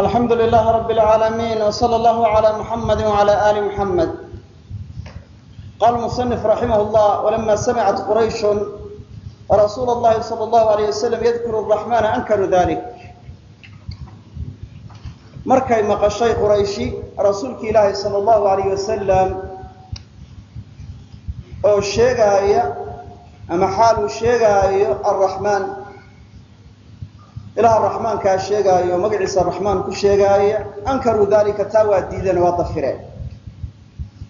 alxamdu lilahi rabi اlcaalamiin wslى اllahu عalى muxamadi wعalى ali muxamed qaala musanif raximah اllah walama samicat qurayshun rasuula اllahi salى اllahu alayh wasalam yadkuru raxmana ankaru dalik markay maqashay qurayshi rasuulki ilaahi salى اllahu alayh wasalam oo sheegaaya ama xaaluu sheegaayo arraxmaan ilaha raxmaankaa sheegaayo magaciisa raxmaan ku sheegaaya ankaruu dalika taa waa diideen waa dafireen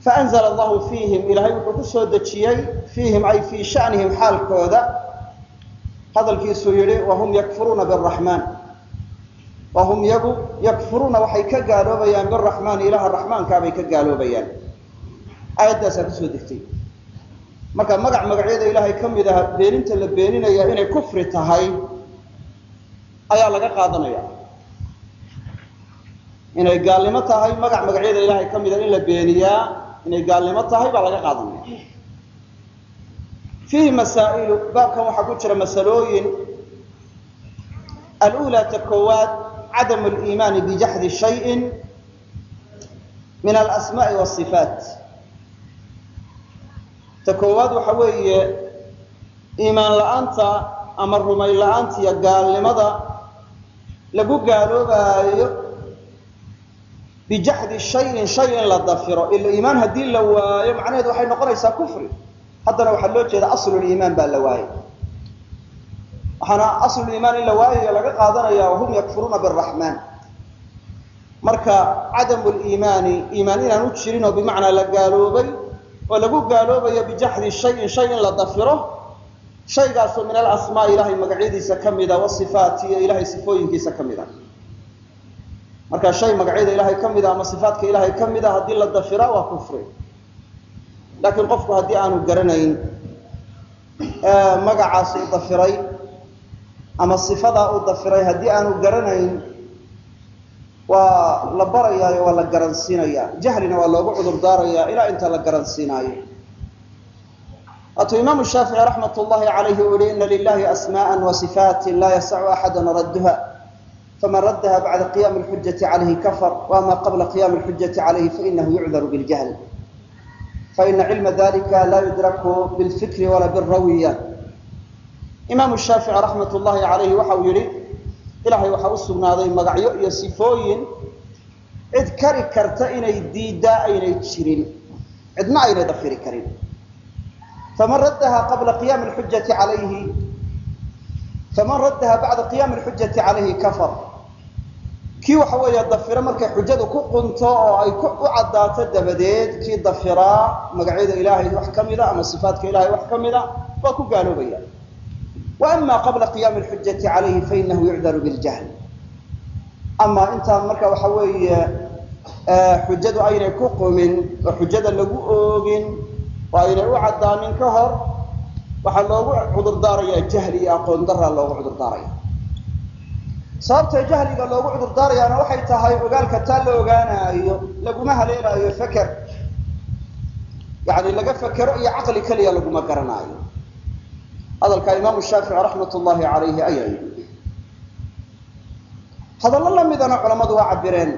faanzla allahu fiihim ilaahay wuxuu ku soo dejiyey fiihim ay fii shanihim xaalkooda. Hadalkiisuu yihi wahum yakfuruuna biraxmaan wahum yagu yakfuruuna waxay ka gaaloobayaan biraxmaani ilaha raxmaankaabay ka gaaloobayaan. Aayaddaasaa ku soo degtay. Marka magac magacyada ilaahay ka mid ah beeninta la beeninaya inay kufri tahay ayaa laga qaadanaya. Inay gaalnimo tahay magac magacyada ilaahay ka mida in la beeniyaa inay gaalnimo tahay baa laga qaadanaya. Fiihi masaa'ilu baabkan waxaa ku jira masalooyin. Alula ta koowaad cadamu liimaani bijaxdi shayin min alasmaai wasifaat ta koowaad waxa weeye iimaan la'aanta ama rumayn la'aanta iyo gaalnimada lagu gaaloobaayo bijaxdi shayin shay la dafiro. Iimaan haddii la waayo macnaheedu waxay noqonaysaa kufri. Haddana waxaa loo jeeda asluliimaan baa la waayay. Waxaana asluliimaan in la waayayo laga qaadanaya wahum yakfuruuna biraxmaan marka cadamu liimaani iimaan inaan u jirin oo bimacnaa la gaaloobay oo lagu gaaloobayo bijaxdi shayin shay la dafiro shaygaasoo min alasmaa ilahay magacyadiisa ka mida wasifaat iyo ilahay sifooyinkiisa ka mida marka shay magacyada ilaahay ka mida ama sifaatka ilaahay ka mida haddii la dafira waa kufri. Laakiin qofku haddii aanu garanayn magacaas uu dafiray ama sifadaa uu dafiray haddii aanu garanayn waa la barayaayo waa la garansiinaya jahlina waa loogu cudur daarayaa ilaa inta la garansiinaayo waatuu imaamu shaafici raxmat llahi calayhi uu yihi ina lilahi asmaءa wasifaati laa yasacu axada radduha faman raddaha bacda qiyami lxujati calayhi kafar wama qabla qiyami lxujati calayhi fainahu yucdaru biljahl faina cilma dalika laa yudraku bilfikri wala birawiya imaamu shaafici raxmat llahi calayhi waxa uu yihi ilahay waxaa u sugnaaday magacyo iyo sifooyin cid kari karta inay diiddaa aynay jirin cidna aynay dafiri karin faman raddaha qabla qiyami lxujati calayhi faman raddaha bacda qiyaami lxujati calayhi kafar kii waxa weeye dafiro markay xujadu ku qunto oo ay u caddaato dabadeed kii dafiraa magacyada ilaahay wax ka mida ama sifaatka ilahay wax ka mida waa ku gaaloobaya ama qabla qiyaami lxujati calayhi fainahu yucdaru biljahl ama intaan marka waxa weeye xujadu aynay ku qumin oo xujada lagu oogin oo aynay u caddaanin ka hor waxaa loogu cudur daarayaa jahli iyo aqoon loogu cudur daaraya sababta jahliga loogu cudur daarayaana waxay tahay ogaalka taa la ogaanaayo laguma haleelaayo feker. Yani laga fekero iyo caqli keliya laguma garanaayo. Hadalka imaamu shaafici raxmat llahi calayhi ayaa yidhi hadallo la midana culammadu waa cabireen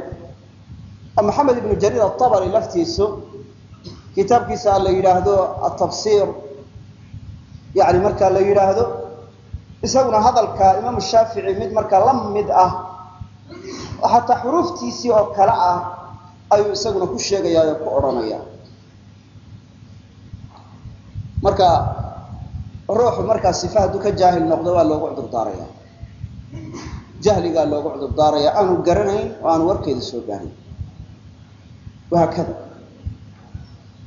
oo maxamed ibnu jariir atabari laftiisu kitaabkiisa la yidhaahdo atafsiir yani marka la yidhaahdo isaguna hadalka imaamu shaafici mid markaa la mid ah oo xataa xuruuftiisii oo kale ah ayuu isaguna ku sheegayaa oo ku odhanaya. Marka ruuxu markaa sifa hadduu ka jaahil noqdo waa loogu cudur daaraya. Jahligaa loogu cudur daaraya. Aanu garanayn oo aanu warkeeda soo gaarin wahaakada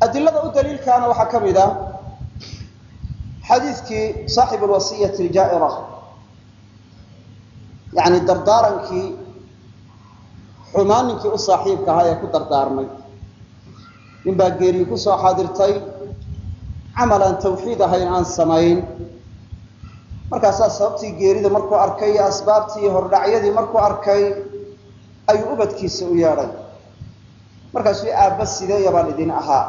adilada u daliilkaana waxaa ka mid ah xadiidkii saaxib alwasiyati aljaa'ira yacni dardaarankii xumaan ninkii u saaxiibka ahaa ee ku dardaarmay nin baa geeriyi ku soo xaadirtay camal aan tawxiid ahayn aan samayn markaasaa sababtii geerida markuu arkay iyo asbaabtii hordhacyadii markuu arkay ayuu ubadkiisa u yeedhay markaasuu aabba sideeya baan idin ahaa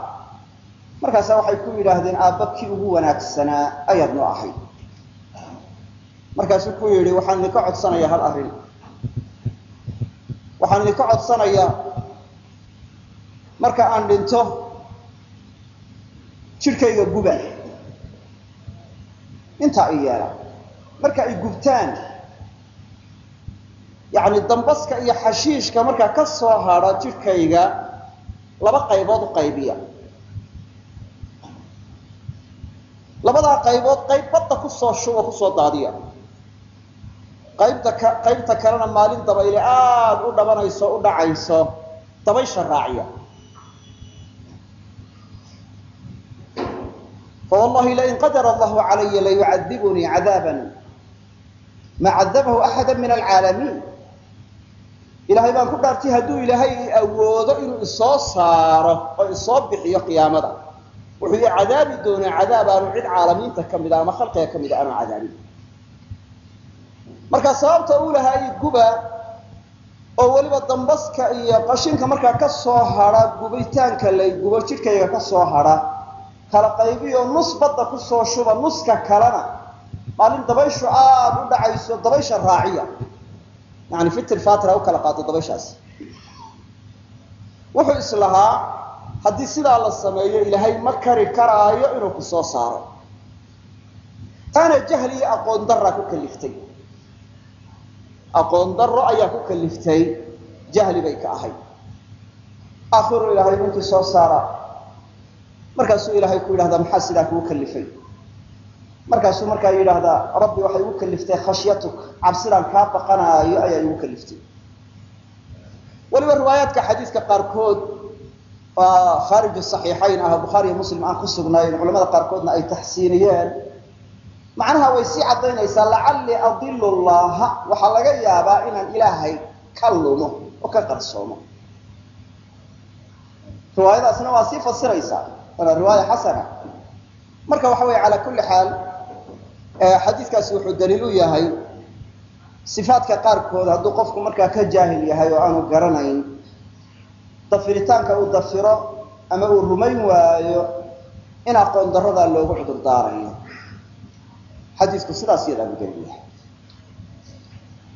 markaasaa waxay ku yidhaahdeen aabba kii ugu wanaagsanaa ayaad nu ahayd markaasuu ku yidhi waxaan idinka codsanayaa hal arrin. Waxaan idinka codsanayaa marka aan dhinto jidhkayga guba. Intaa i yeela marka ay gubtaan yacni dambaska iyo xashiishka markaa ka soo hadha jidhkayga laba qaybood u qaybiya labadaa qaybood qayb badda ku soo shubo ku soo daadiya. Qaybta ka qaybta kalena maalin dabayle aada u dhabanayso u dhacayso dabaysha raaciya fawallahi lain qadara allahu calaya layucadibunii cadaaban. Ma cadabahu axada min alcaalamiin. Ilaahay baan ku dhaartay hadduu ilaahay awoodo inuu isoo saaro oo isoo bixiyo qiyaamada wuxuu i cadaabi doonaa cadaab aanu cid caalamiinta ka mida ama khalqiga ka mida aanu cadaabin marka sababta uu lahaa i guba oo weliba dambaska iyo qashinka markaa ka soo hadha gubitaanka lay gubo jidhkayga ka soo hadha kala qaybiyo nus badda ku soo shuba nuska kalena maalin dabayshu aada u dhacayso dabaysha raaciya. Yani fitir fatira u kala qaato dabayshaasi wuxuu islahaa haddii sidaa la sameeyo ilaahay ma kari karaayo inuu ku soo saaro. Taana jahli iyo aqoon daraa ku kaliftay. Aqoon daro ayaa ku kaliftay. Jahli bay ka ahayd akhiru ilaahay ninkii soo saara markaasuu ilaahay ku yidhahdaa maxaa sidaa kugu kalifay? Markaasuu markaa yidhaahdaa rabbi waxay igu kaliftay khashyatuk cabsidaan kaa baqanaayo ayaa igu kaliftay. Weliba riwaayaadka xadiidka qaarkood khaarij saxiixayn ah bukhaariyo muslim aan ku sugnayn culamada qaarkoodna ay taxsiiniyeen. Macnaha way sii caddaynaysaa lacallii adilu llaha waxaa laga yaabaa inaan ilaahay ka lumo oo ka qarsoomo riwaayadaasna waa sii fasiraysaa waana riwaaya xasana. Marka waxa weeye calaa kulli xaal xadiidkaasi wuxuu daliil u yahay sifaadka qaarkood hadduu qofku markaa ka jaahil yahay oo aanu garanayn dafiritaanka uu dafiro ama uu rumayn waayo in aqoon loogu cudur xadiisku sidaas yadaa u daliil yahay.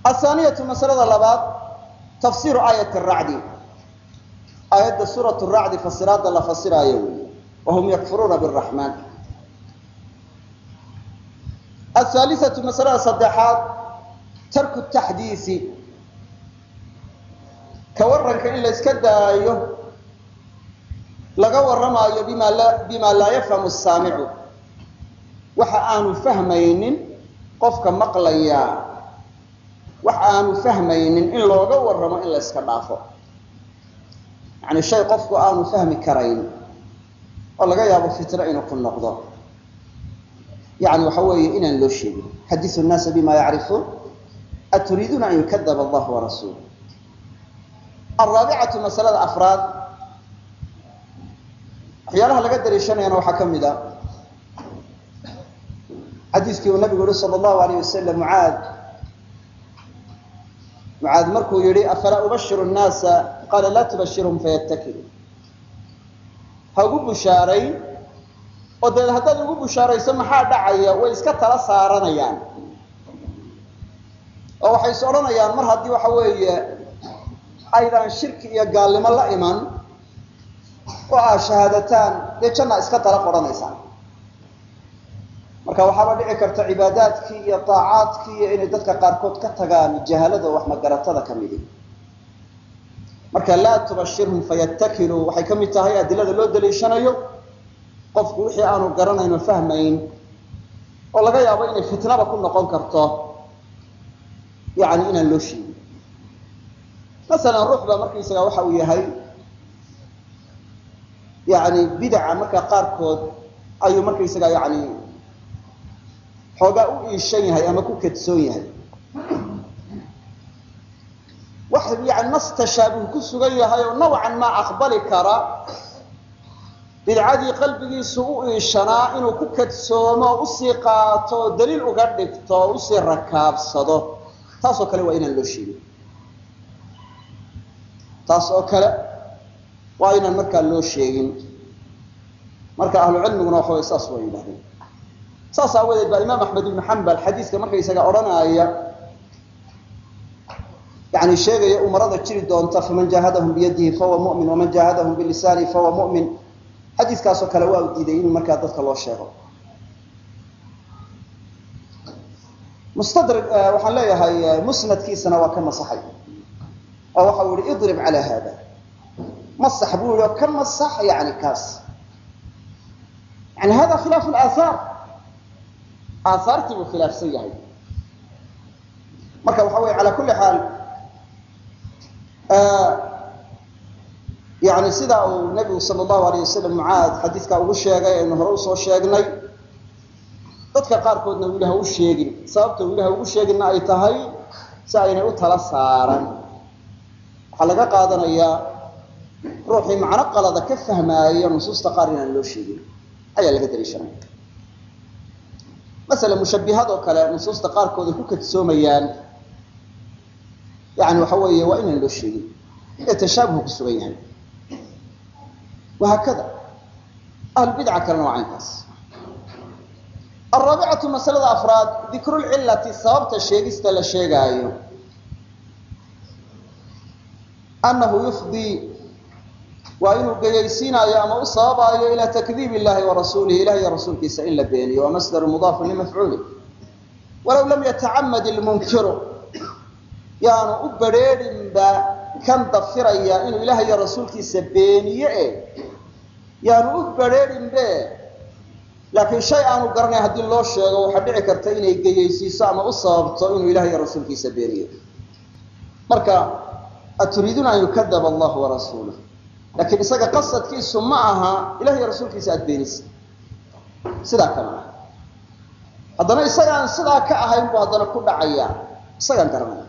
Athaaniyatu masalada labaad tafsiru aayat racdi. Aayadda suurat racdi fasiraada la fasiraayo wey wahum yakfuruuna biraxmaan ahaalisatu masalada saddexaad tarku taxdiisi ka waranka in la daayo laga warramaayo bima la bima laa yafhamu saamicu waxa aanu fahmaynin qofka maqlayaa wax aanu fahmaynin in looga warramo in la yska dhaafo. Yacni shay qofku aanu fahmi karayn oo laga yaabo fitno inuu ku noqdo. Yani waxa weeye inaan loo sheegin. Xadisu nnaasa bima yacrifuun aturiiduuna an yukadaba allahu warasuulu alraabicatu masalada afraad waxyaalaha laga dariishanayana waxaa ka mid a xadiiskii uu nabigu yihi sala allahu alayh wasalam mucaad mucaad markuu yihi afalaa ubashiru nnaasa qaala laa tubashirhum fayattakilu ha ugu bushaarayn oo deed haddaad ugu bushaarayso maxaa dhacaya way iska tala saaranayaan oo waxay is mar haddii waxa weeye aydaan shirki iyo gaalnimo la iman oo aad shahaadataan dee jannaa iska tala qodhanaysaan marka waxaaba dhici karta cibaadaadkii iyo daacaadkii iyo inay dadka qaarkood ka tagaan jahalada oo wax ka midi. Marka laa tubashirhum fayatakiluu waxay ka mid tahay adilada loo daliishanayo qofku wixii aanu garanayn oo fahmayn oo laga yaabo inay fitnaba ku noqon karto yani inaan loo sheegin masalan ruux baa markaysaga waxa uu yahay yani bidaca marka qaarkood ayuu markaysaga yani xoogaa u iishan yahay ama ku kadsoon yahay. Wax yani nas tashaabuh ku sugan yahay oo nawcan maa aqbali kara bidcadii qalbigiisu u iishanaa inuu ku kadsoomo u sii qaato oo daliil uga dhigto o u sii rakaabsado. Taasoo kale waa inaan loo sheegin taas oo kale waa inaan markaa loo sheegin. Marka ahlucilmiguna waxa way saas waa yidhahdeen. Saas aawadeed baa imaam axmed ibnu xambal xadiiska markaysaga odhanaaya yani sheegaya umarada jiri doonta faman jaahadahum biyadihi fahuwa mumin waman jaahadahum bilisaanihi fahuwa mumin. Xadiiskaasoo kale waa diiday in markaa dadka loo sheego. Mustadrig waxaan leeyahay musnadkiisana waa ka masaxay oo waxa uu yihi idrib calaa hada masax buu yihi oo ka masax yani kaas. Yani hada khilaafu aaahaar aahaartii buu khilaafsan yahay. Marka waxa weye ala kulli xaal yani sidaa uu nabigu sal allahu alayh wasalam mucaad xadiidkaa ugu sheegay aynu hore u soo sheegnay dadka qaarkoodna uu ilaha u sheegin. Sababta ilaha ugu sheeginna ay tahay si aynay u tala saaran waxaa laga qaadanayaa ruuxii macno qalada ka fahmaayo nusuusta qaar inaan loo sheegin. Ayaa laga daliishanaya masala mushabbihadoo kale nusuusta qaarkood ay ku kadsoomayaan yani waxa weeye waa inaan loo sheegin. Ee tashaabuhu ku sugan yahay. Wahaakada ahlubidca kalena waa caynkaas alraabicatu masalada afraad dikrulcillati sababta sheegista la sheegaayo annahu yufdii waa inuu geyaysiinaayo ama u sababaayo ilaa takdiib illahi wa rasuulihi ilah iyo rasuulkiisa in la beeniyo waa masdaru mudaafun limafcuuli walaw lam yatacamad ilmunkiru yaanu u badrheedhinba kan dafiraya inuu ilaah rasuulkiisa beeniye e yaanu u badrheedhinbe laakiin shay aanu garanay haddii loo sheego waxaa dhici karta inay geyaysiiso ama u sababto inuu ilaah rasuulkiisa beeniyo marka aturiiduuna an yukadaba allahu warasuuluh laakiin isaga qasadkiisu ma aha ilah rasuulkiisa aada beenisa sidaa kama ah haddana isagaan sidaa ka ahayn buu haddana ku dhacaya isagaan garanaya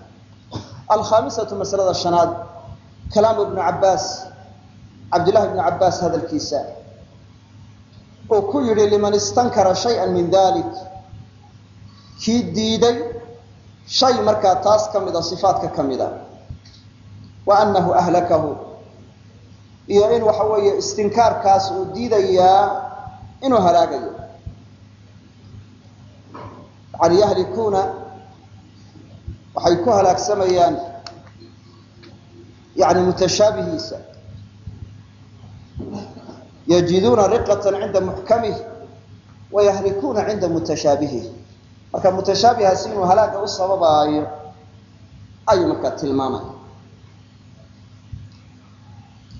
alkhaamisatu masalada shanaad kalaamu ibnu cabbaas cabdillahi ibnu cabbaas hadalkiisa uu ku yidhi liman istankara shaya min dalik kii diiday shay markaa taas ka mida sifaatka ka mida wa annahu ahlakahu. Iyo in waxa weeye istinkaarkaas uu diidayaa inuu halaagayo. Yani yahlikuuna waxay ku halaagsamayaan yani mutashaabihiisa yajiduuna riqatan cinda muxkamih wayahlikuuna cinda mutashaabihih marka mutashaabihaasi inuu halaaga u sababaayo ayuu markaa tilmaamaya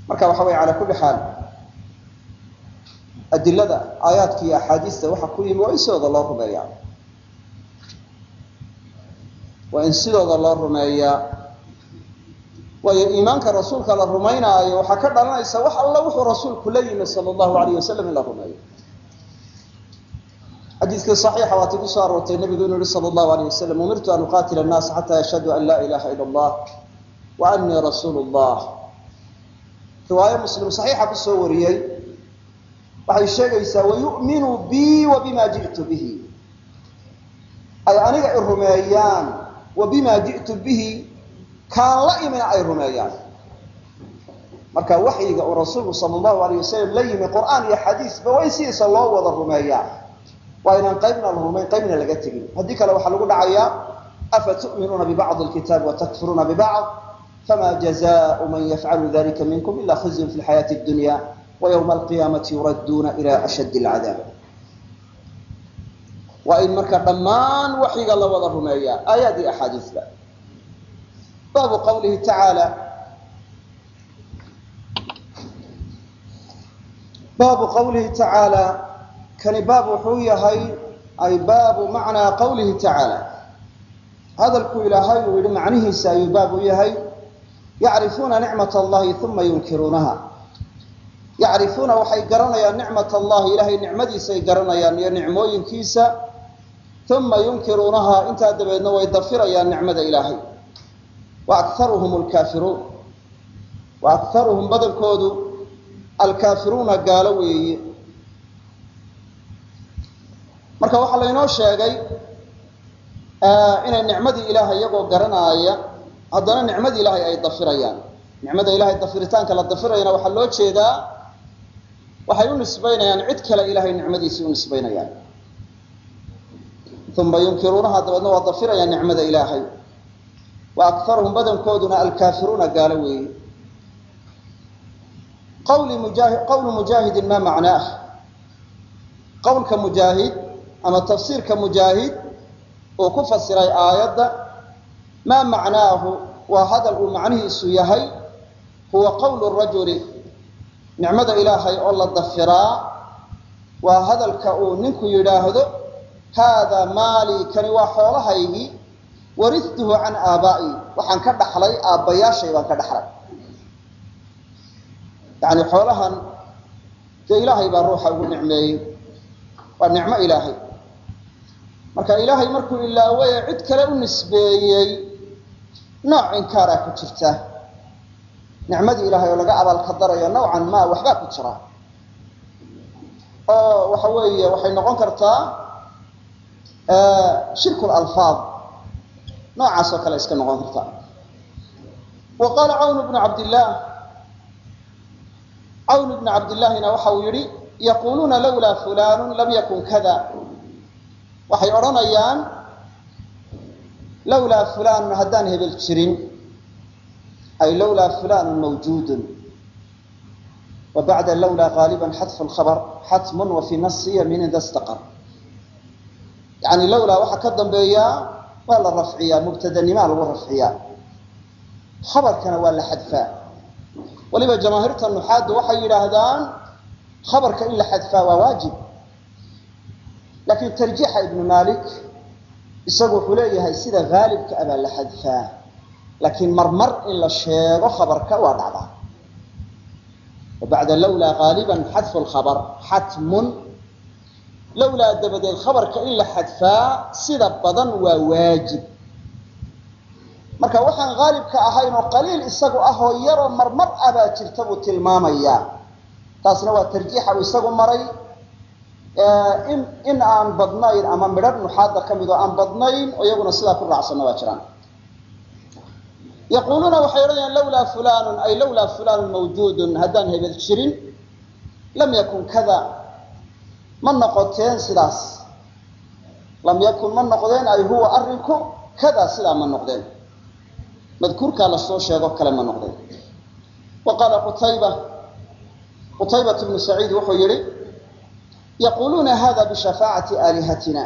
marka waxa weye ala kulli xaal adilada aayaadka iyo axaadiista waxa ku yimi waa in sidooda loo rumeeyaa waa in sidooda loo rumeeyaa waayo iimaanka rasuulka la rumaynaayo waxaa ka dhalanaysa wax alla wuxuu rasuulku la yimi sala allahu alayh wasalam in la rumeeyo. Xadiiskii saxiixa waatay ku soo aroortay nabigu inuu yihi sala allahu alayh wasalam umirtu an uqaatila annaasa xataa yashhaduu an laa ilaha ila allah wa anii rasuulu llah riwaayo muslim saxiixa ku soo wariyey. Waxay sheegaysaa wayu'minuu bii wa bima bihi. Ay aniga i rumeeyaan wa bima bihi. Kaan la imina ay rumeeyaan. Marka waxyiga uu rasuulku sala allahu alayh wasalam la yimi qur'aan iyo xadiisba in sidiisa loo wada rumeeyaa waa inaan qaybna la rumayn qaybna laga tegin. Haddii kale waxaa lagu dhacayaa afa bibacdi alkitaabi watakfuruuna bibacd fma jazaء man yafcalu dalika minkum ila khizyun fi lxayaati اdunya waywma alqiyaamati yuradduuna ila ashadd اlcadaab waa in marka dhammaan waxyiga la wada rumeeyaa aayaad iyo axaadiisba baabu qawlihi tacaala baabu qawlihi tacaala kani baab wuxuu yahay ay baabu macnaa qawlihi tacaala hadalku ilaahay uu yihi macnihiisa ayuu baab u yahay yacrifuuna nicmat allahi uma yunkiruunaha yacrifuuna waxay garanayaan nicmat allahi ilahay nicmadiisay garanayaan iyo nicmooyinkiisa uma yunkiruunaha intaa dabeedna way dafirayaan nicmada ilaahay wa akaruhum lkaafiruun wa akaruhum badankoodu alkaafiruuna gaalo weeye marka waxaa laynoo sheegay inay nicmadii ilaahay iyagoo garanaaya haddana nicmadii ilaahay ay dafirayaan. Nicmada ilahay dafiritaanka la dafirayana waxaa loo jeedaa waxay u nisbaynayaan cid kale ilahay nicmadiisii u nisbaynayaan. Uma yunkiruunaha dabeedna waa dafirayaan nicmada ilaahay. Wa akaruhum badankooduna alkaafiruuna gaalo weeye. Qawlu mujaahidin maa macnaah qowlka mujaahid ama tafsiirka mujaahid uu ku fasiray aayadda maa macnaahu waa hadal uu macnihiisu yahay huwa qowlu rajuli nicmada ilaahay oo la dafiraa waa hadalka uu ninku yidhaahdo haadaa maalii kani waa xoolahaygii waristuhu can aabaa'i. Waxaan ka dhaxlay aabbayaashay baan ka dhaxlay. Yacni xoolahan dee ilaahay baa ruuxa ugu nicmeeyey waa nicmo ilaahay. Marka ilaahay markuu ilaawaye cid kale u nisbeeyey nooc inkaaraa ku jirta. Nicmadii ilaahay oo laga abaalka darayo nowcan maa waxbaa ku jira. Oo waxa weeye waxay noqon kartaa shirku lalfaad noocaas oo kale iska noqon karta. Wa qaala cawn bnu cabdillaah cawn bnu cabdillaahina waxa uu yihi yaquluuna lawlaa fulanu lam yakun kada waxay odhanayaan lawlaa fulanun haddaan hebel jirin ay lawlaa fulanun mawjuudun wa bacda lawlaa gaaliban xadfu lkhabr xatmun wa fii nasi yamiinin dastaqar yani lawlaa waxaa ka dambeeyaa waa la rafciyaa mubtadanimaa lagu rafciyaa khabarkana waa la xadfaa waliba jamaahiirta nuxaaddu waxay yidhaahdaan khabarka in la xadfaa waa waajib laakiin tarjiixa ibnu malik isagu wuxuu leeyahay sida haalibka abaa la xadfaa. Laakiin marmar in la sheego khabarka waa dhacdaa. Bacda lawlaa gaaliban xadfu lkhabr xatmun. Lawlaa dabadeed khabarka in la xadfaa sida badan waa waajib. Marka waxaan haalibka ahayn oo qaliil isagu ah oo yaroo marmar abaa jirta buu tilmaamayaa. Taasna waa tarjiixa uu isagu maray in in aan badnayn ama midhar nuxaadda ka mid oo aan badnayn oo iyaguna sidaa ku raacsanna waa jiraan. Yaquuluuna waxay odhanayaan lawlaa fulanun ay lawlaa fulanun mawjuudun haddaan hebel jirin. Lam yakun kada ma noqoteen sidaas. Lam yakun ma noqdeen ay huwa arrinku kada sidaa ma noqdeen. Madkuurkaa la soo sheego kale ma noqdeen. Wa qaala qutayba qutaybat bnu saciid wuxuu yihi yaquluuna hada bishafaacati aalihatina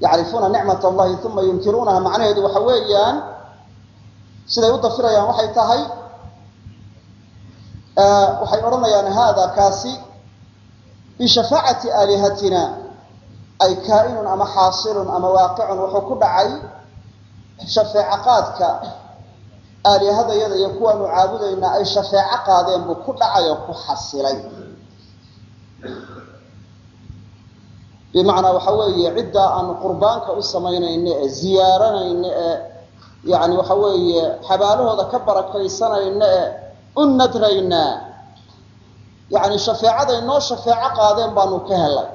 yacrifuuna nicmat allahi uma yunkiruunaha macnaheedu waxa weeyaan siday u dafirayaan waxay tahay waxay odhanayaan hada kaasi bishafaacati aalihatina ay kaa'inun ama xaasilun ama waaqicun wuxuu ku dhacay shafeeco qaadka aalihadayada iyo kuwaanu caabudaynaa ay shafeeco qaadeen buu ku dhacay oo ku xasilay bimacnaa waxa weeye ciddaa aanu qurbaanka u samaynayno ee ziyaaranayno ee yani waxa weeye xabaalahooda ka barakaysanayno ee u nadraynaa yani shafeecaday noo shafeeco qaadeen baanu ka helay.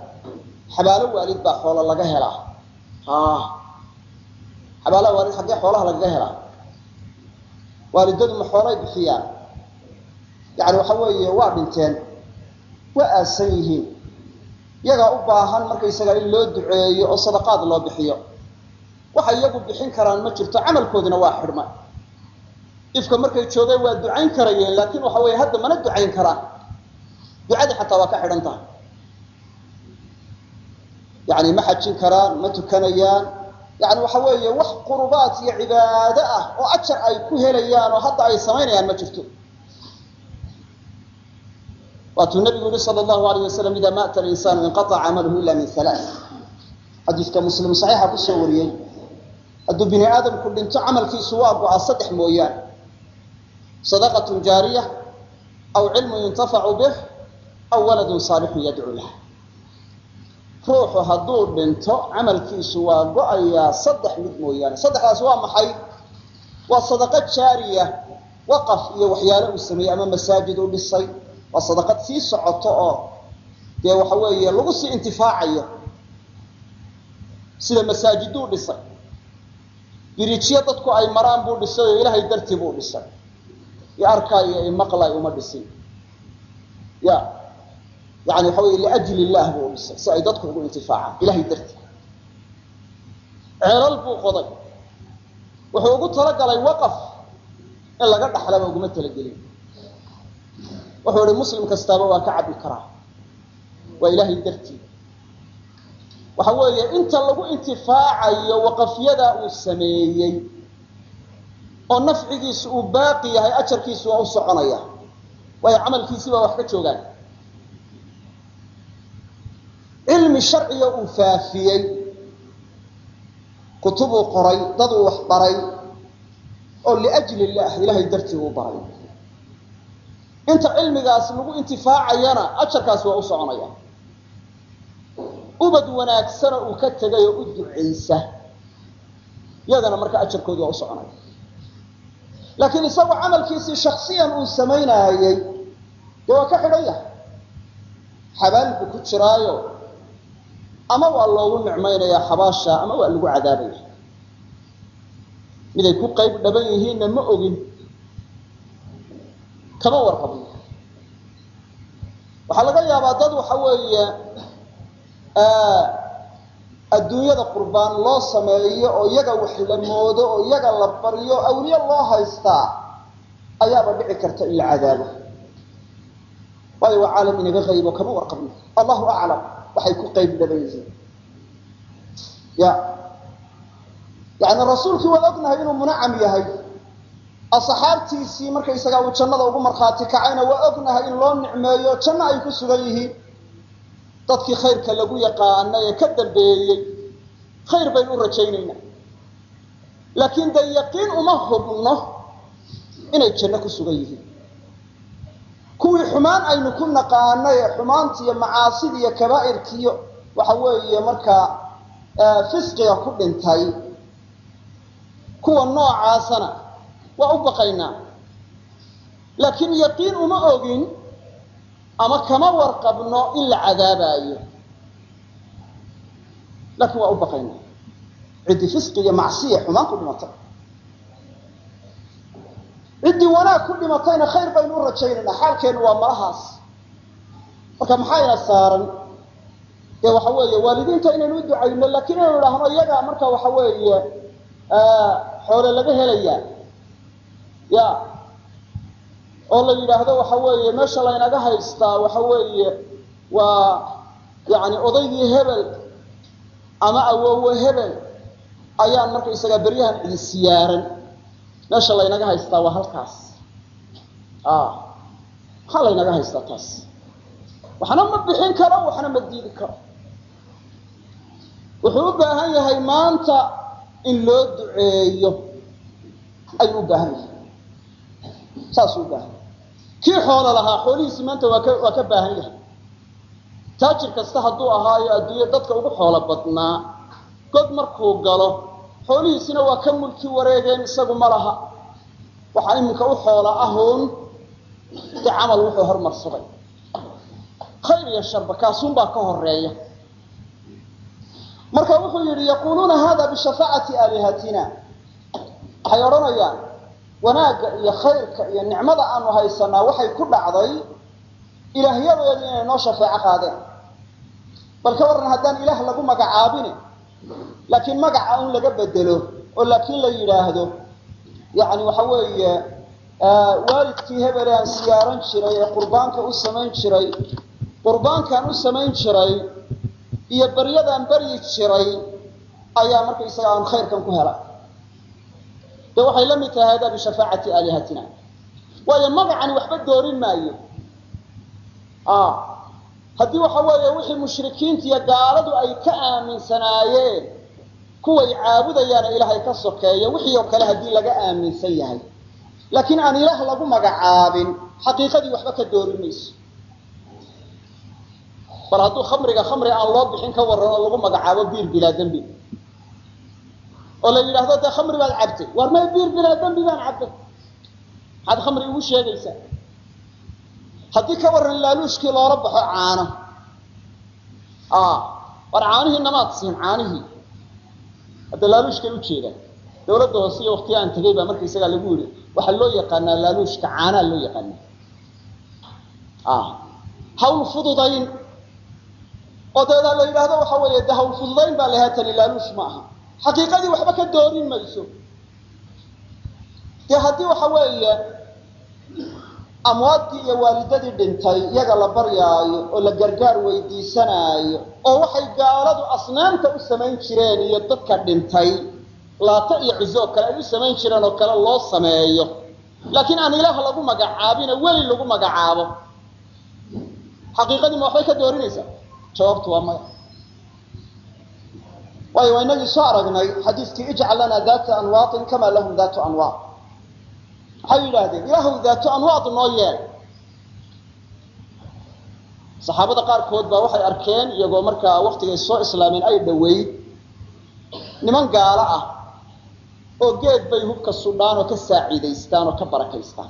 Xabaalo waalid baa xoolo laga helaa. Xabaalaha waalid xaggee xoolaha lagaga helaa. Waalidadu ma xoolay bixiyaan. Yani waxa weeye waa dhinteen. Waa aasan yihiin iyagaa u baahan markaysaga in loo duceeyo oo sadaqaad loo bixiyo. Waxay iyagu bixin karaan ma jirto camalkoodina waa xidhma ifka markay joogeen waa ducayn karayeen laakiin waxa weeye hadda mana ducayn karaan. Ducadii xataa waa ka xidhan tahay. Yani ma xajin karaan ma tukanayaan. Yani waxa weeye wax qurubaat iyo cibaado ah oo ajar ay ku helayaan oo hadda ay samaynayaan ma jirto waatuu nabigu yihi sal llahu alayh wasalam ida maata linsaanu inqaaca camaluhu ila min halaa xadiiska muslim saxiixa ku soo wariyey hadduu bini aadamku dhinto camalkiisu waa go'aa saddex mooyaan sadaqatun jaariya aw cilmu yuntafacu bih aw waladun saalixun yadcuu lah. Ruuxu hadduu dhinto camalkiisu waa go'ayaa saddex mid mooyaane saddexdaas waa maxay waa sadaqo jaariya waqaf iyo waxyaalo uu sameeyey ama masaajid u dhisay waa sadaqad sii socoto oo dee waxa weeye lagu sii intifaacayo sida masaajiduu dhisay. Biriijyo dadku ay maraan buu dhisay oo ilaahay dartii buu dhisay. I arkaayo i maqlay uma dhisin. Ya yani waxa wey liajli illah buu dhisay si ay dadku ugu intifaacaan ilahay dartii. Ceelal buu qoday. Wuxuu ugu talagalay waqaf in laga dhaxlaba uguma talagelin wuxuu ihi muslim kastaaba waa ka cabbi karaa. Waa ilaahay dartii waxa weeye inta lagu intifaacayo waqafyada uu sameeyey oo nafcigiisu uu baaqi yahay ajarkiisu waa u soconaya. Waayo camalkiisii baa wax ka joogaan. Cilmi sharciga uu faafiyey kutubuu qoray daduu wax baray oo liajli illah ilaahay dartii uu baray inta cilmigaas lagu intifaacayana ajarkaasi waa u soconaya. Ubad wanaagsana uu ka tegay oo u ducaysa. Yadana marka ajarkoodu waa u soconaya. Laakiin isagoo camalkiisii shaksiyan uu samaynaayey dee waa ka xidhan yahay xabaal buu ku jiraayo. Ama waa loogu nicmaynayaa xabaasha ama waa lagu cadaabaya? Miday ku qayb dhaban yihiinna ma ogin kama warqabno waxaa laga yaabaa dad waxa weeye adduunyada qurbaan loo sameeyo oo iyaga wax la moodo oo iyaga la baryo awliye loo haystaa ayaaba dhici karta in la cadaabo. Waayo waa caalam inaga qaybo kama warqabno allahu aclam. Waxay ku qayb yihiin ya. Yani rasuulkii waa ognahay inuu munacam yahay asxaabtiisii markaysagaa uu jannada ugu markhaati kacayna waa ognahay in loo nicmeeyo janno ay ku sugan yihiin. Dadkii khayrka lagu yaqaana ee ka dambeeyey khayr baynu u rajaynaynaa. Laakiin dee yaqiin uma hubno inay janno ku sugan yihiin. Kuwii xumaan aynu ku naqaanay ee xumaanta iyo macaasida iyo kabaa'irkiiyo waxa weeye markaa fisqiga ku dhintay kuwa noocaasana waa u baqaynaa laakiin yaqiin uma ogin ama kama warqabno in la cadaabaayo. Laakiin waa u baqaynaa ciddii fisqi iyo macsiya xumaan ku dhimatay ciddii wanaag ku dhimatayna khayr baynu u rajaynaynaa xaalkeennu waa malahaas. Marka maxayna saaran? Dee waxa weeye waalidiinta inaynu u ducayno laakiin inaynu idhaahno iyaga marka waxa weeye xoole laga helayaa ya. Oo la yidhaahdo waxa weeye meesha laynaga haystaa waxa weeye waa yani odaygii hebel ama awowe hebel ayaan markaysagaa beryahan cidi siyaaran. Meesha laynaga haystaa waa halkaas. Maxaa laynaga haystaa taas? Waxna ma bixin karo waxna ma diidi karo. Wuxuu u baahan yahay maanta in loo duceeyo. Ayuu u baahan yahay saasuu baahan. Kii xoolo lahaa xoolihiisii maanta waa ka baahan yahay. Taajir kasta hadduu ahaayo adduunyo dadka ugu xoolo badnaa god markuu galo xoolihiisina waa ka mulki wareegeen isagu ma laha. Waxaa iminka u xoola ahuun dee camal wuxuu hormarsaday khayr iyo sharba kaasuunbaa ka horreeya marka wuxuu yidhi yaquuluuna hada bishafaacati aalihatina waxay odhanayaan wanaagga iyo khayrka iyo nicmada aanu haysanaa waxay ku dhacday ilaahyadoodii inay noo shafeeco qaadeen. Bal ka warran haddaan ilaah lagu magacaabine laakiin magaca un laga bedelo oo laakiin la yidhaahdo yani waxa weeye waalidkii hebele aan siyaaran jiray ee qurbaanka u samayn jiray qurbaankaan u samayn jiray iyo baryadaan baryi jiray ayaa markaysaga aan khayrkan ku hela de waxay la mid tahay hada bishafaacati aalihatina. Waayo magacani waxba doorin maayo. Haddii waxa weeye wixii mushrikiinta iyo gaaladu ay ka aaminsanaayeen kuway caabudayaana ilaahay ka sokeeya wixii oo kale haddii laga aaminsan yahay. Laakiin aan ilaah lagu magacaabin xaqiiqadii waxba ka doorin mayso. Bal hadduu khamriga khamri aan loo bixin ka warran lagu magacaabo biir bilaa dembi oo la yidhaahdo dee khamri baad cabtay. War may biir bilaa dembi baan cabtay. Maxaad khamri igu sheegaysaa haddii ka warran laaluushkii loola baxo caano. War caanihii namaad siin caanihii. Hadda laaluushkay ujeedaan dawladda hoose iyo waktiga aan tegay baa markaysagaa lagu yidhi waxaa loo yaqaanaa laaluushka caanaa loo yaqaanaa. Hawl fududayn. Oo la yidhaahdo waxa weeye de hawl fududayn baa lahaa laaluush ma aha xaqiiqadii waxba ka doorin mayso. Dee haddii waxa weeye amwaadkii iyo waalidadii dhintay iyaga la baryaayo oo la gargaar weydiisanaayo oo waxay gaaladu asnaamta u samayn jireen iyo dadka dhintay laata iyo cizo kale ay u samayn jireen oo kale loo sameeyo. Laakiin aan ilaah lagu magacaabine weli lagu magacaabo. Xaqiiqadii ma waxbay ka doorinaysaa jawaabtu waa maya waayo waa inagii soo aragnay xadiiskii ijcal lana daata anwaatin kama lahum daatu anwaat waxay yidhaahdeen ilaahuw daato anwaad noo yeel saxaabada qaarkood baa waxay arkeen iyagoo markaa waktigay soo islaameen ay dhoweyd niman gaalo ah oo geed bay hubka sudhaan oo ka saaciidaystaan oo ka barakaystaan.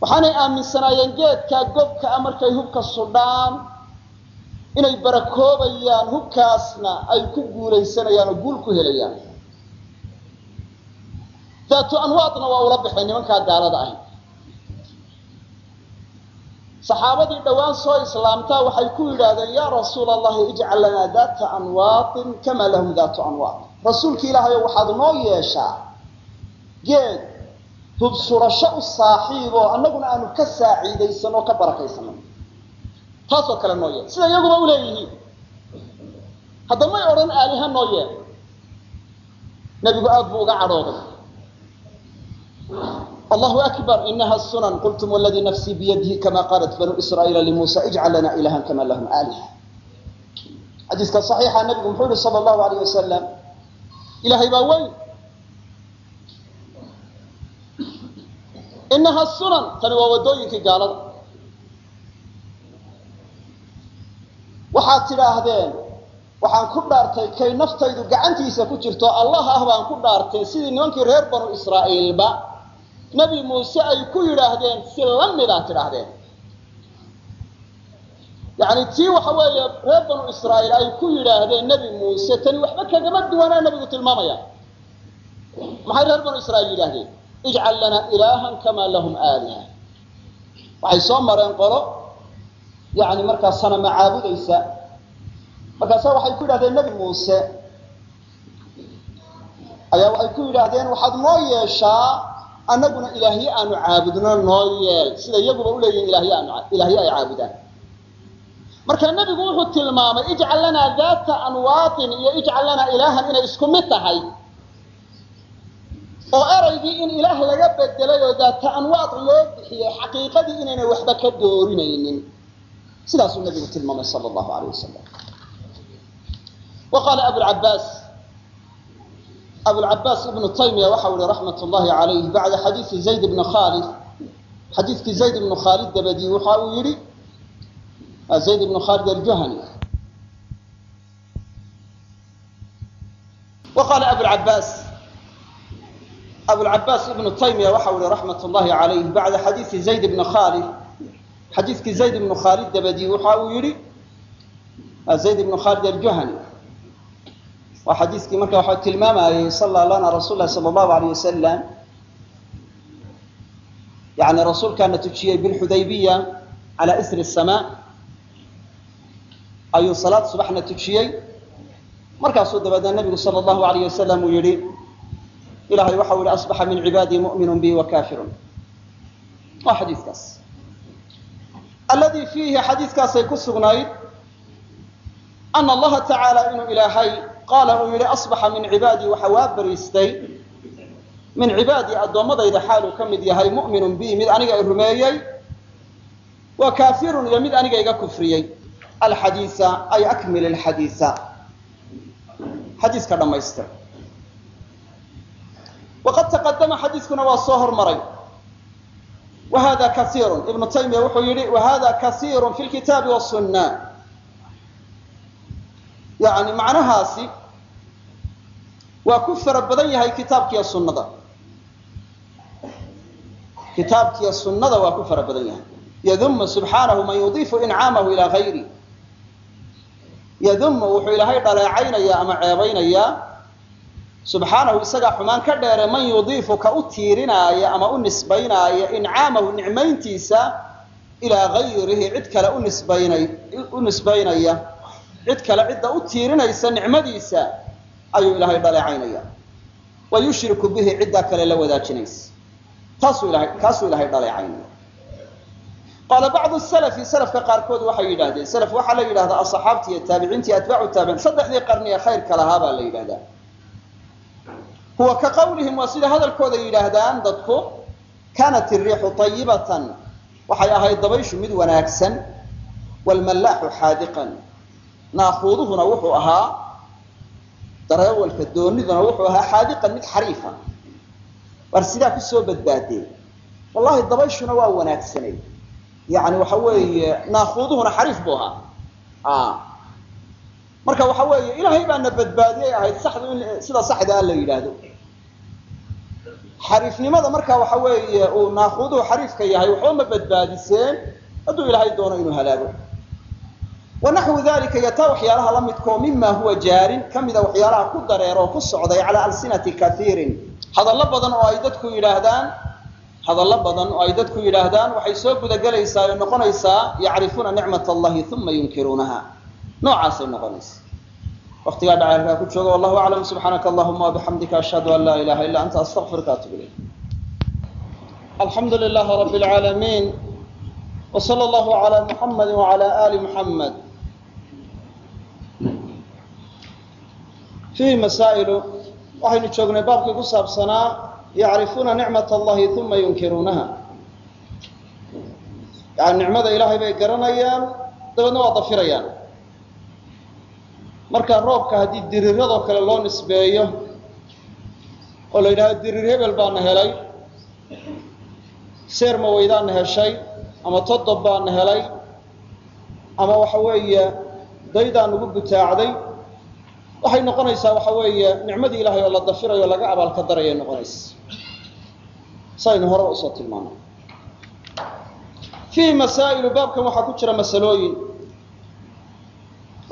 Waxaanay aaminsanaayeen geedkaa gobka a markay hubka sudhaan inay barakoobayaan hubkaasna ay ku guulaysanayaan oo guul ku helayaan. Daatu anwaadna waa ula baxeen nimankaa gaalada ahi saxaabadii dhowaan soo islaamtaa waxay ku yidhaahdeen yaa rasuula allahi ijcal lanaa daata anwaatin kama lahum daatu anwaat rasuulki ilaahayo waxaad noo yeeshaa geed hubsurasho u saaxiiboo annaguna aanu ka saaciidaysano ka barakaysano taasoo kale noo yeel sida iyaguba uleeyihiin hadda may odhan aaliha noo nebigu aad buu uga cadhooday. Allahu akbar inaha sunan qultum wladii nafsii biyadihi kama qaalat banu israaiila limuusa ijcal lana ilahan kama lahum aaliha. Xadiiska صaxiixa nabigu muxuu yihi sala allahu alayh wasalam ilahay baa weyn. Inaha sunan tani waa wadooyinkii gaalada waxaad tidhaahdeen waxaan ku dhaartay kay naftaydu gacantiisa ku jirto allah ah baan ku dhaartay sidii nimankii reer banu israa'iilba nebi muuse ay ku yidhaahdeen si la midaa tidhaahdeen. Yacni tii waxa weeye reer banu israa'iil ay ku yidhaahdeen nebi muuse tani waxba kagama duwanaa nebigu tilmaamaya. Maxay reer banu israa'iil yidhaahdeen? Ijcal lanaa ilaahan kamaa lahum aaliha. Waxay soo mareen qolo yani markaa sanama caabudaysa. Markaasa waxay ku yidhahdeen nebi muuse ayaa waxay ku yidhaahdeen waxaad noo yeeshaa annaguna ilaahye aanu caabudno noo yeel. Sida iyaguba uleeyihin ilaahye ay caabudaan. Marka nebigu wuxuu tilmaamay ijcal lanaa daata anwaatin iyo ijcal lanaa ilaahan inay isku mid tahay. Oo eraygii in ilaah laga bedelay oo daata anwaad loo bixiyey xaqiiqadii inaynay waxba ka doorinaynin sidaasuu nabigu tilmaamay sal allahu aleyh wasalam wa qaala abulcabaas ibnu taymiya waxa uhi raxmat llahi alayh bacda xadiidi zayd bni khaalid xadiidkii zayd ibnu khaalid dabadii waxa uu yihi zayd ibnu khaalid aljuhani wa qaala abulcabaas ibnu taymiya waxa uhi raxmat llahi alayh bacda xadiidi zayd bni khaalid xadiidkii zayd ibnu khaalid dabadii waxa uu yihi zayd ibnu khaalid aljuhani. Waa xadiiskii marka waxa tilmaamayey sala lana rasul lahi sala allahu alayh wasalam yani rasuulkaana tujiyey bilxudaybiya cala isri sama ayuu salaad subaxna tujiyey. Markaasuu dabeedna nabigu sala allahu alayh wasalam uu yihi ilahay waxau yihi asbaxa min cibaadii mu'minu bi wa kafirun waa xadiikaas alladii fiihi xadiiskaasay ku sugnayd ana allaha tacaala inuu ilaahay qaala uu yihi asbaxa min cibaadii waxa waa bariistay min cibaadii addoommadayda xaaluu ka mid yahay mu'minun bi mid aniga i rumeeyey wa kaafirun iyo mid aniga iga kufriyey. Alxadiisa ay akmil alxadiisa xadiiska dhammaystir waqad taqadama xadiiskuna waa soo hormaray wa hada kaiirun ibnu taymiya wuxuu yihi wa hada kaiirun fi lkitaabi wasunna yani macnahaasi waa ku fara badan yahay kitaabkiiyo sunnada kitaabkiiyo sunnada waa ku fara badan yahay yadumu subxaanahu man yudiifu incaamahu ilaa gayri yadumu wuxuu ilaahay dhaleecaynaya ama ceebaynayaa subxaanahu isagaa xumaan ka dheere man yudiifu ka u tiirinaaya ama u nisbaynaaya incaamahu nicmayntiisa ilaa gayrihi cid kale u nisbaynay u nisbaynaya. Cid kale cidda u tiirinaysa nicmadiisa ayuu ilaahay dhaleecaynaya. Wa yushriku bihi ciddaa kale la wadaajinaysa. Kaasuu ilahay dhaleecaynaya. Qaala bacdu salafi salafka qaarkood waxay yidhahdeen salaf waxaa la yidhahdaa asaxaabti iyo taabiciinti iyo atbaacu taabiciin saddexdii qarni ee khayrka lahaa baa la yidhahdaa huwa ka qawlihim waa sida hadalkooda yidhaahdaan dadku kaanat iriixu ayibatan waxay ahayd dabayshu mid wanaagsan wlmallaaxu xaadiqan. Naakuuduhuna wuxuu ahaa dareewalka dooniduna wuxuu ahaa xaadiqan mid xariifa war sidaa ku soo badbaadeen. Wallahi dabayshuna waa wanaagsanay yani waxa weeye naakuuduhuna xariif buu ahaa marka waxa weeye ilaahay baana badbaadiyay ahayd saxdu in sida saxda a la yidhaahdo. Xariifnimada marka waxa weeye uu naakuuduhu xariifka yahay waxba ma badbaadiseen hadduu ilaahay doono inuu halaago wanaxwu dalika iyo taa waxyaalaha la midkao mima huwa jaarin kamida waxyaalaha ku dareer oo ku socday calaa alsinati kaiirin hadallo badan oo ay dadku yidhaahdaan hadallo badan oo ay dadku yidhaahdaan waxay soo gudagelaysaa oo noqonaysaa yacrifuuna nicmat allahi uma yunkiruunaha noocaasay noqonaysa. Waqtigaa dhacay ku jooga wallahu aclam subxaanaka allahuma wabixamdika ashhadu an laa ilaha illa anta astaqfiruka atub alxamdu lilahi rabi lcaalamiin wsala allahu calaa muxamadi wacala ali muxamed fiihi masaa'ilu waxaynu joognay baabkii ku saabsanaa yacrifuuna nicmat allahi uma yunkiruunaha. Yani nicmada ilaahay bay garanayaan dabeedna waa dafirayaan marka roobka haddii diriiradoo kale loo nisbeeyo oo la yidhahdo diriir hebel baana helay seer maweydaana heshay ama todob baana helay ama waxa weeye daydaan ugu butaacday waxay noqonaysaa waxa weeye nicmadii ilahay oo la dafirayo o laga abaalka darayay noqonaysa. Saynu horeba u soo tilmaanay fiihi masaa'ilu baabkan waxaa ku jira masalooyin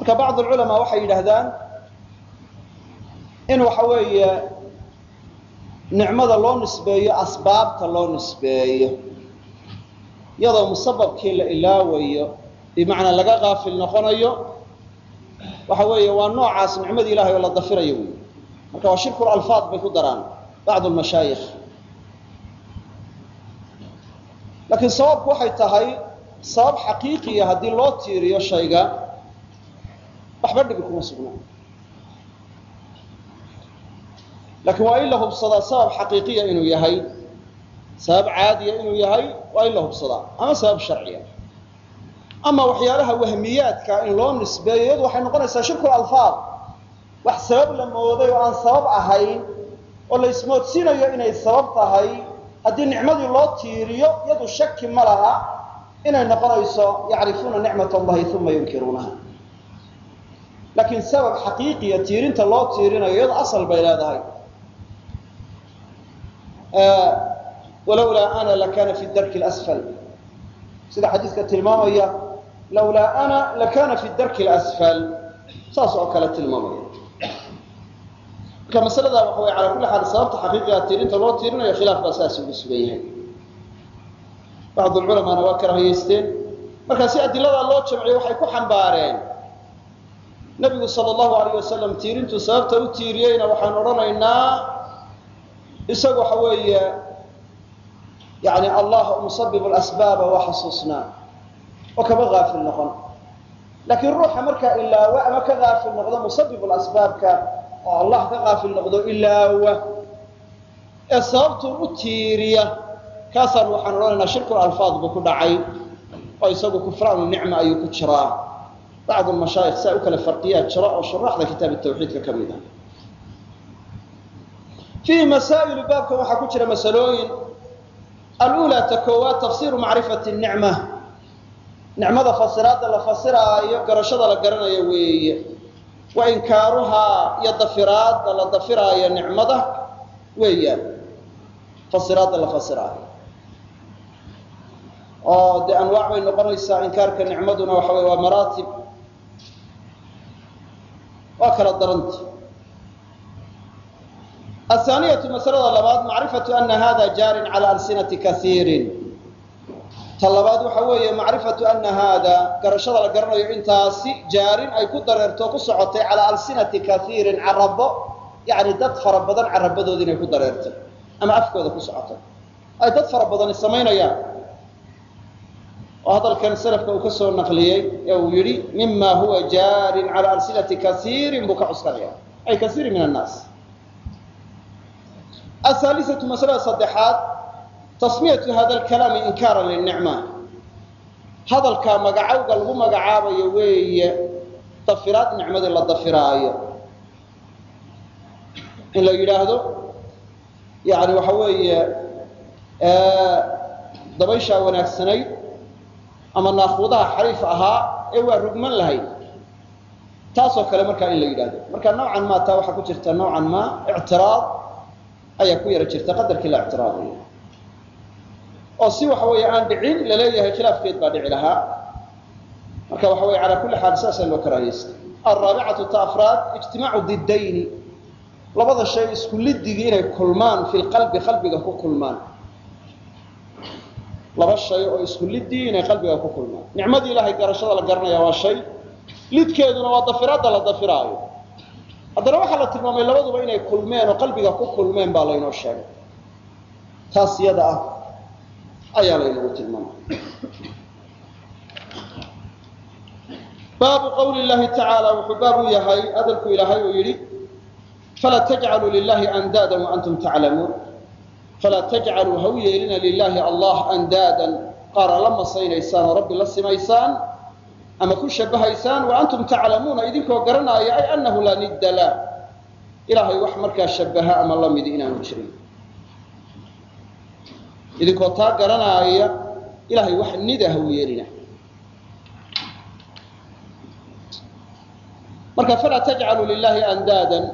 marka bacd alculamaa waxay yidhaahdaan in waxa weeye nicmada loo nisbeeyo asbaabta loo nisbeeyo iyadoo musababkii la ilaawayo bimacnaa laga qaafil noqonayo waxa weeye waa noocaas nicmadii ilahay oo la dafirayo wey marka waa shirku alfaad bay ku daraan bacd lmashaayikh laakiin sababku waxay tahay sabab xaqiiqiya haddii loo tiiriyo shayga waxba dhibi kuma sugnaa laakiin waa in la hubsadaa sabab xaqiiqiya inuu yahay sabab caadiya inuu yahay waa in la hubsadaa ama sabab sharciya. Ama waxyaalaha wahmiyaadka in loo nisbeeyo iyadu waxay noqonaysaa shirku alfaad wax sabab la mooday oo aan sabab ahayn oo la inay sabab tahay haddii nicmadii loo tiiriyo iyadu shaki ma laha inay noqonayso yacrifuuna nicmat allahi uma yunkiruunaha laakiin sabab xaqiiqiya tiirinta loo tiirinayo iyadu asal bay leedahay. Walowlaa ana lakana fi darki lasfal sida xadiiska tilmaamaya lawlaa ana lakana fi darki lasfal saas oo kale tilmaamaya. Marka masalada waxa way ala kulli xaal sababta xaqiiqiga tiirinta loo tiirinayo khilaaf baa saas ugu sugan yahay. Bacd culamaana waa karahiyeysteen marka si adiladaa loo jamciyo waxay ku xambaareen nabigu sal allahu alayh wasalam tiirintuu sababta u tiiriyeyna waxaan odhanaynaa isagu waxa weeye yani allah musabib asbaaba waa oo kama aafil noqon. Laakiin ruuxa markaa ilaawa ama ka aafil noqdo musabib asbaabka oo allah ka aafil noqdo ilaawa. Ee sababtuu u tiiriya kaasaan waxaan odhanaynaa shirku alfaad buu ku dhacay oo isagu kufraanu nicma ayuu ku jiraa bacd mashaayikh saa u kale farqiyaa jira oo shuraaxda kitaab tawxiidka ka mid ah fiihi masaa'ilu baabkan waxaa ku jira masalooyin alula ta koowaad tafsiru macrifati nicma nicmada fasiraadda la fasiraayo garashada la garanayo weeye wa inkaaruhaa iyo dafiraadda la dafiraayo nicmada weeyaan fasiraadda la fasiraayo oo dee anwaac bay noqonaysaa inkaarka nicmaduna waxa wey waa maraatib waa kala daranta ahaaniyatu masalada labaad macrifatu ana hada jaarin cala alsinati kaiirin ta labaad waxa weeye macrifatu ana haada garashada la garanayo intaasi jaarin ay ku dareerto ku socotay calaa alsinati kaiirin carabo yani dad fara badan carabadooda inay ku dareertay ama afkooda ku socotay. Ay dad fara badani samaynayaan oo hadalkan salafka uu ka soo naqliyey ee uu yidhi mima huwa jaarin cala alsinati kaiirin buu ka cuskanaya ay kaiirin min annaas. Ahaalisatu masalada saddexaad tasmiyatu hada alkalaami inkaaran linicma hadalka magacowga lagu magacaabayo weeye dafiraad nicmadii la dafiraayo. In la yidhaahdo yani waxa weeye dabayshaa wanaagsanayd ama naakuudaha xariif ahaa ee waa rugman lahayd. Taasoo kale markaa in la yidhahdo marka nawcan ma taa waxaa ku jirta nawcan ma ictiraad ayaa ku yara jirta qadarkii la ictiraadayo oo si waxa weeye aan dhicin la leeyahay khilaafkeed baa dhici lahaa. Marka waxa weye calaa kulli xaal saasaa loo karaahaysta alraabicatu ta afraad ijtimaacu didayni. Labada shay isku liddigii inay kulmaan fi lqalbi qalbiga ku kulmaan laba shay oo isku liddigii inay qalbiga ku kulmaan. Nicmadii ilaahay garashada la garanaya waa shay. Lidkeeduna waa dafiraadda la dafiraayo. Haddana waxaa la tilmaamay labaduba inay kulmeen oo qalbiga ku kulmeen baa laynoo sheegay. Taas iyada ah ayaa laynagu tilmaamay. Baabu qawli llahi tacaala wuxuu baab u yahay hadalku ilaahay uu yidhi falaa tajcaluu lilahi andaadan waantum taclamuun falaa tajcaluu ha u yeelina lilaahi allah andaadan qaar a la masaynaysaan oo rabbi la simaysaan ama ku shabahaysaan wa antum taclamuuna idinkoo garanaaya ay annahu laa nidda lah ilaahay wax markaa shabaha ama la midi inaanu jirin idinkoo taa garanaaya ilaahay wax nida ha u yeelina marka falaa tajcaluu lilahi andaadan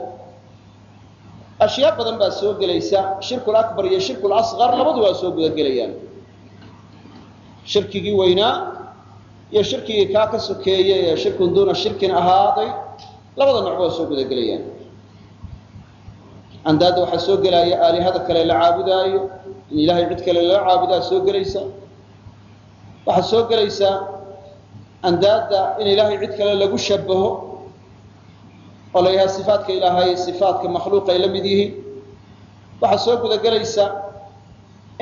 ashyaa badan baa soo gelaysa shirku akbar iyo shirku lasqar labadu waa soo gudagelayaan. Shirkigii weynaa iyo shirkigii kaa ka sokeeyey ee shirkun duuna shirkin ahaaday labada nooc waa soo gudagelayaan. Andaadda waxaa soo gelaya aalihada kale la caabudaayo in ilaahay cid kale lala caabudaa soo gelaysa. Waxaa soo gelaysaa andaadda in ilaahay cid kale lagu shabaho oo la yidhaha sifaatka ilaahay sifaatka makhluuqay la mid yihiin waxaa soo gudagelaysa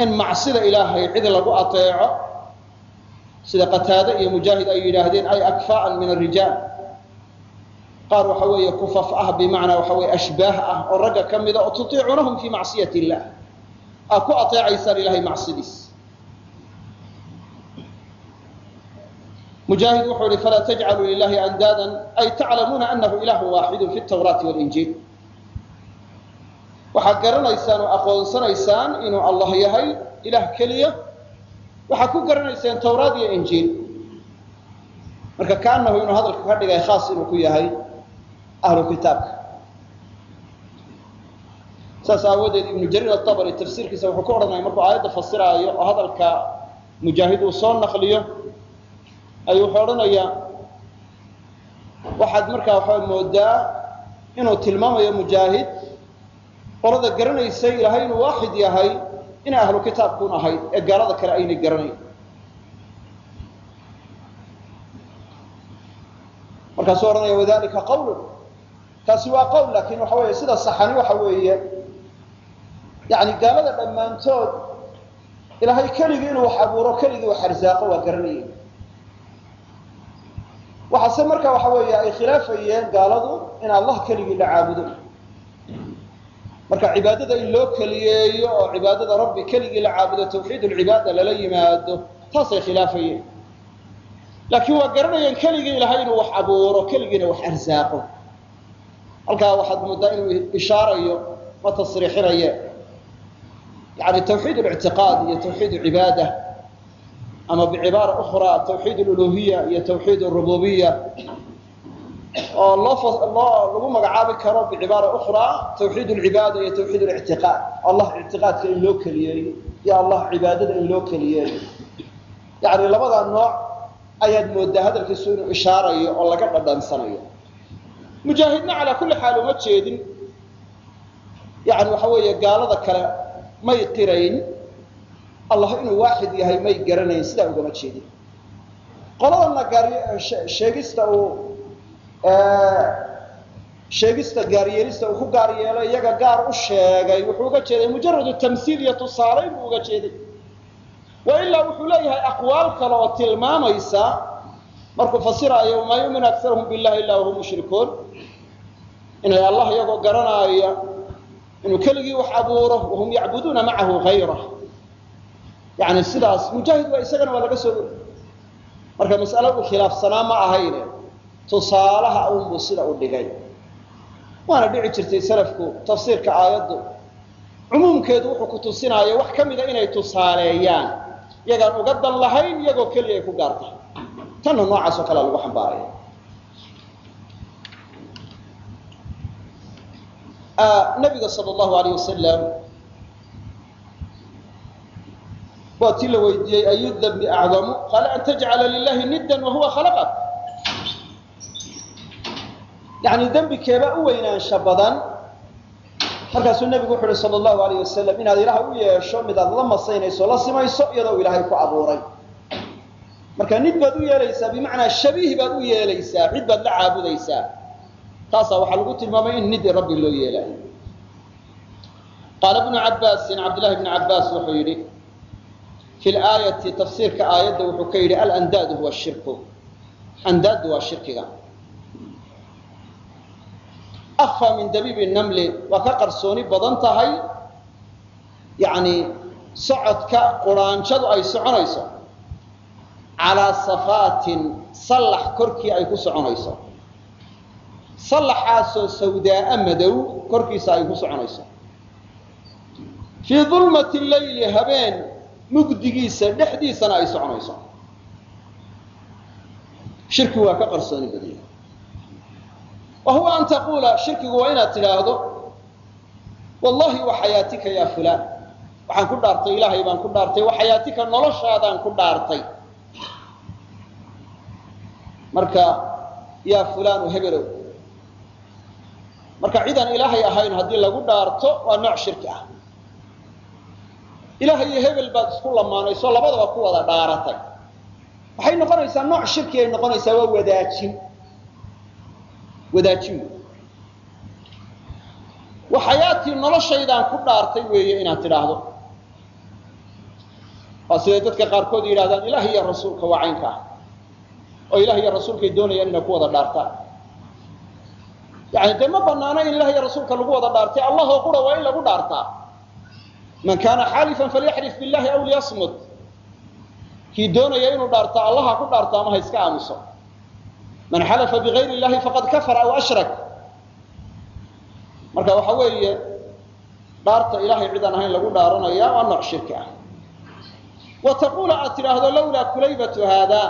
in macsida ilaahay cid lagu ateeco sida qataade iyo mujaahid ay yidhaahdeen ay akfaa'an min arijaal qaar waxa weeye kufaf ah bimacnaa waxa weye ashbaah ah oo ragga ka mida oo tutiicunahum fii macsiyat illah aa ku ateecaysaan ilahay macsidiis mujaahid wuxuu ihi falaa tajcaluu lilahi andaadan ay taclamuuna anahu ilahu waaxidu fi tawraati walinjiil waxaad garanaysaan oo aqoonsanaysaan inuu allah yahay ilah keliya waxaad ku garanaysaan tawraad iyo injiil marka kaanahu inuu hadalka ka dhigay khaas inuu ku yahay ahlu kitaabka saas aawadeed ibnu jariir atabari tafsiirkiisa wuxuu ku odhanaya markuu aayadda fasiraayo oo hadalka mujaahid uu soo naqliyo ayuu wuxuu odhanayaa waxaad markaa waxaa moodaa inuu tilmaamayo mujaahid qolada garanaysay ilaahay inuu waaxid yahay inay ahlu kitaabkuun ahayd ee gaalada kale aynay garanayn. Markaasuu odhanaya wadalika qawlun. Taasi waa qowl laakin waxa weeye sida saxani waxa weeye yani gaalada dhammaantood ilaahay keligii inuu wax abuuro keligii wax arsaaqo waa garanayeen waxaase marka waxa weeye ay khilaafayeen gaaladu in allah keligii la caabudo. Marka cibaadada in loo keliyeeyo oo cibaadada rabbi keligii la caabudo tawxiid lala yimaado taasay khilaafayeen. Laakiin waa garanayeen keligii ilahay inuu wax abuuro keligiina wax arsaaqo. Halkaa waxaad moodaa inuu ishaarayo ma tasriixinaye. Yani tawxiid iyo tawxiid ama bicibaara ukhraa tawxiid aluluhiya iyo tawxiid arububiya oo loo lagu magacaabi karo bicibaara ukhraa tawxiid alcibaada iyo tawxiid alictiqaad. Allah ictiqaadka in loo keliyeeyo iyo allah cibaadada in loo keliyeeyo. Yacni labada nooc ayaad moodaa hadalkiisu inuu ishaarayo oo laga dhadhansanayo. Mujaahidna calaa kulli xaal uma jeedin. Yani waxa weeye gaalada kale may qirayn allah inuu waaxid yahay may garanayn sidaa ugama jeedin. Qoladana gaar sheegista uu sheegista gaaryeelista uu ku gaar iyaga gaar u sheegay wuxuu uga jeeday mujaradu tamsiil iyo tusaalayn buu uga jeeday. Wa ilaa wuxuu leeyahay aqwaal kale oo tilmaamaysa markuu fasiraayo wamaa yuuminu aktaruhum billahi illaa wahum mushrikuun? Inay allah iyagoo garanaaya inuu keligii wax abuuro wahum yacbuduuna macahu hayrah yani sidaas mujaahid waa isagana waa laga soo weri marka mas'alo uu khilaafsanaa ma ahayne tusaalaha unbuu sida u dhigay. Waana dhici jirtay salafku tafsiirka aayaddu. Cumuumkeedu wuxuu ku tusinaayo wax ka mida inay tusaaleeyaan. Iyagaan uga dan lahayn iyagoo keliya ay ku gaar tanna noocaas oo kalea lagu xambaaraya. Nabiga sal allahu alayh wasalam waa tii la weydiiyey ayu dambi acdamu? Qaala an tajcala lilahi niddan wahuwa khalaqak. Yani dembikeeba u weynaansha badan. Markaasuu nebigu wuxu uhi sal allahu alayh wasalam inaad ilaah u yeesho mid aad la masaynayso la simayso iyadoo ilaahay ku abuuray. Marka nid baad u yeelaysaa bimacnaa shabiih baad u yeelaysaa cid baad la caabudaysaa. Taasaa waxaa lagu tilmaamay in nid rabbi loo yeelaayo qaala bnu cabaasin cabdillahi bnu cabaas wuxuu yidhi fi laayati tafsiirka aayadda wuxuu ka yidhi alandaadu huwa shirku andaaddu waa shirkiga afa min dabiibi namli waa ka qarsooni badan tahay yani socodka quraanjadu ay soconayso calaa safaatin sallax korkii ay ku soconayso sallaxaasoo sawdaaa madow korkiisa ay ku soconayso fii dulmati leyli habeen mugdigiisa dhexdiisana ay soconayso. Shirkigu waa ka qarsooni badanya wa huwa an taquula shirkigu waa inaad tidhaahdo wallahi wa xayaatika ya fulaan. Waxaan ku dhaartay ilaahay baan ku dhaartay wa xayaatika noloshaadaan ku dhaartay. Marka yaa fulaanu hebelow. Marka cidaan ilaahay ahayn haddii lagu dhaarto waa nooc shirki ah ilaahay iyo hebel baad isku lamaanayso labadaba ku wada dhaaratay. Waxay noqonaysaa nooc shirki ay noqonaysaa waa wadaajin. Wadaajin. Wa xayaatii noloshaydaan ku dhaartay weeye inaad tidhaahdo. Waa siday dadka qaarkood yidhahdaan ilaah iyo rasuulka waa caynka ah. Oo ilah iyo rasuulkay doonayaan inay ku wada dhaartaan. Yani dee ma banaano in ilah iyo rasuulka lagu wada dhaartay? Allahoo qura waa in lagu dhaartaa man kaana xaalifan falyaxlif billahi aw liyasmut. Kii doonaya inuu dhaarto allah ha ku dhaarto ama ha iska aamuso man xalafa bigayri illahi faqad kafara aw ashrak. Marka waxa weeye dhaarta ilahay cidaan ahayn lagu dhaaranaya waa nooc shirki ah. Wa taquula aad tidhaahdo lawlaa kulaybatu haada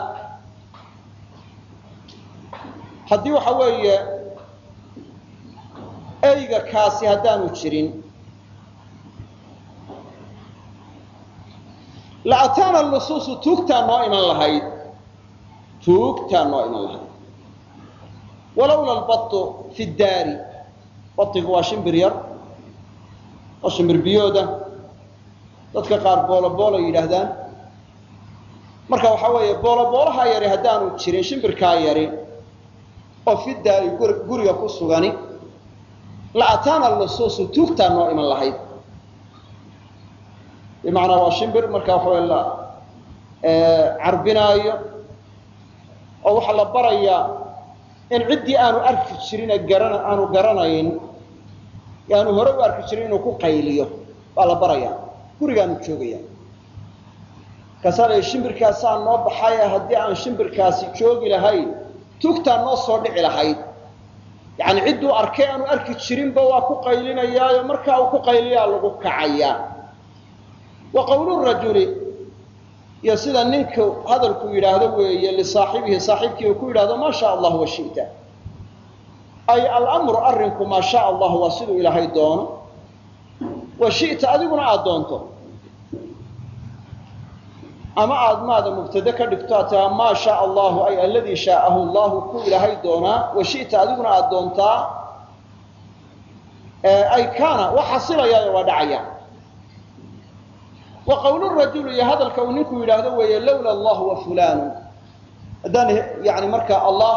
haddii waxa weeye eyga kaasi haddaanu jirin la ataana lusuusu tuugtaa noo iman lahayd tuugtaa noo iman lahayd walawla albatu fi daari batigu waa shimbir yar oo shimbir biyooda dadka qaar boolo boolo yidhaahdaan marka waxaa weeye boolo boolahaa yari haddaanu jirin shimbirkaa yari oo fi daari guriga ku sugani la ataana lusuusu tuugtaa noo iman lahayd bimacnaa waa shimbir marka waxaway la carbinaayo oo waxaa la barayaa in ciddii aanu arki jirin garan aanu garanayn aanu hore u arki jirin inuu ku qayliyo baa la barayaa gurigaanu joogaya markaasaa la shimbirkaasaa noo baxaye haddii aan shimbirkaasi joogi lahayn tugtaa noo soo dhici lahayd yani cidduu arkay aanu arki jirinba waa ku qaylinayaayo markaa uu ku qayliyaa lagu kacayaa wa qawlu rajuli. Iyo sida ninku hadalku yidhaahdo weeye lisaaxibihi saaxiibkii ku yidhahdo maa sha allah wa ay alamru arrinku maa sha allah waa siduu ilaahay doono. Wa adiguna aada doonto. Ama aada maada mubtade ka dhigto aad tahaa maa sha allahu ay aladii shaa'ahu llahu ku ilaahay doonaa. Wa adiguna aada doontaa. Ay kaana waa xasilayaayo waa dhacaya wa qawlu rajulu iyo hadalka uu ninku yidhaahdo weeye lawla allahu wa fulanu. Haddaan yani markaa allah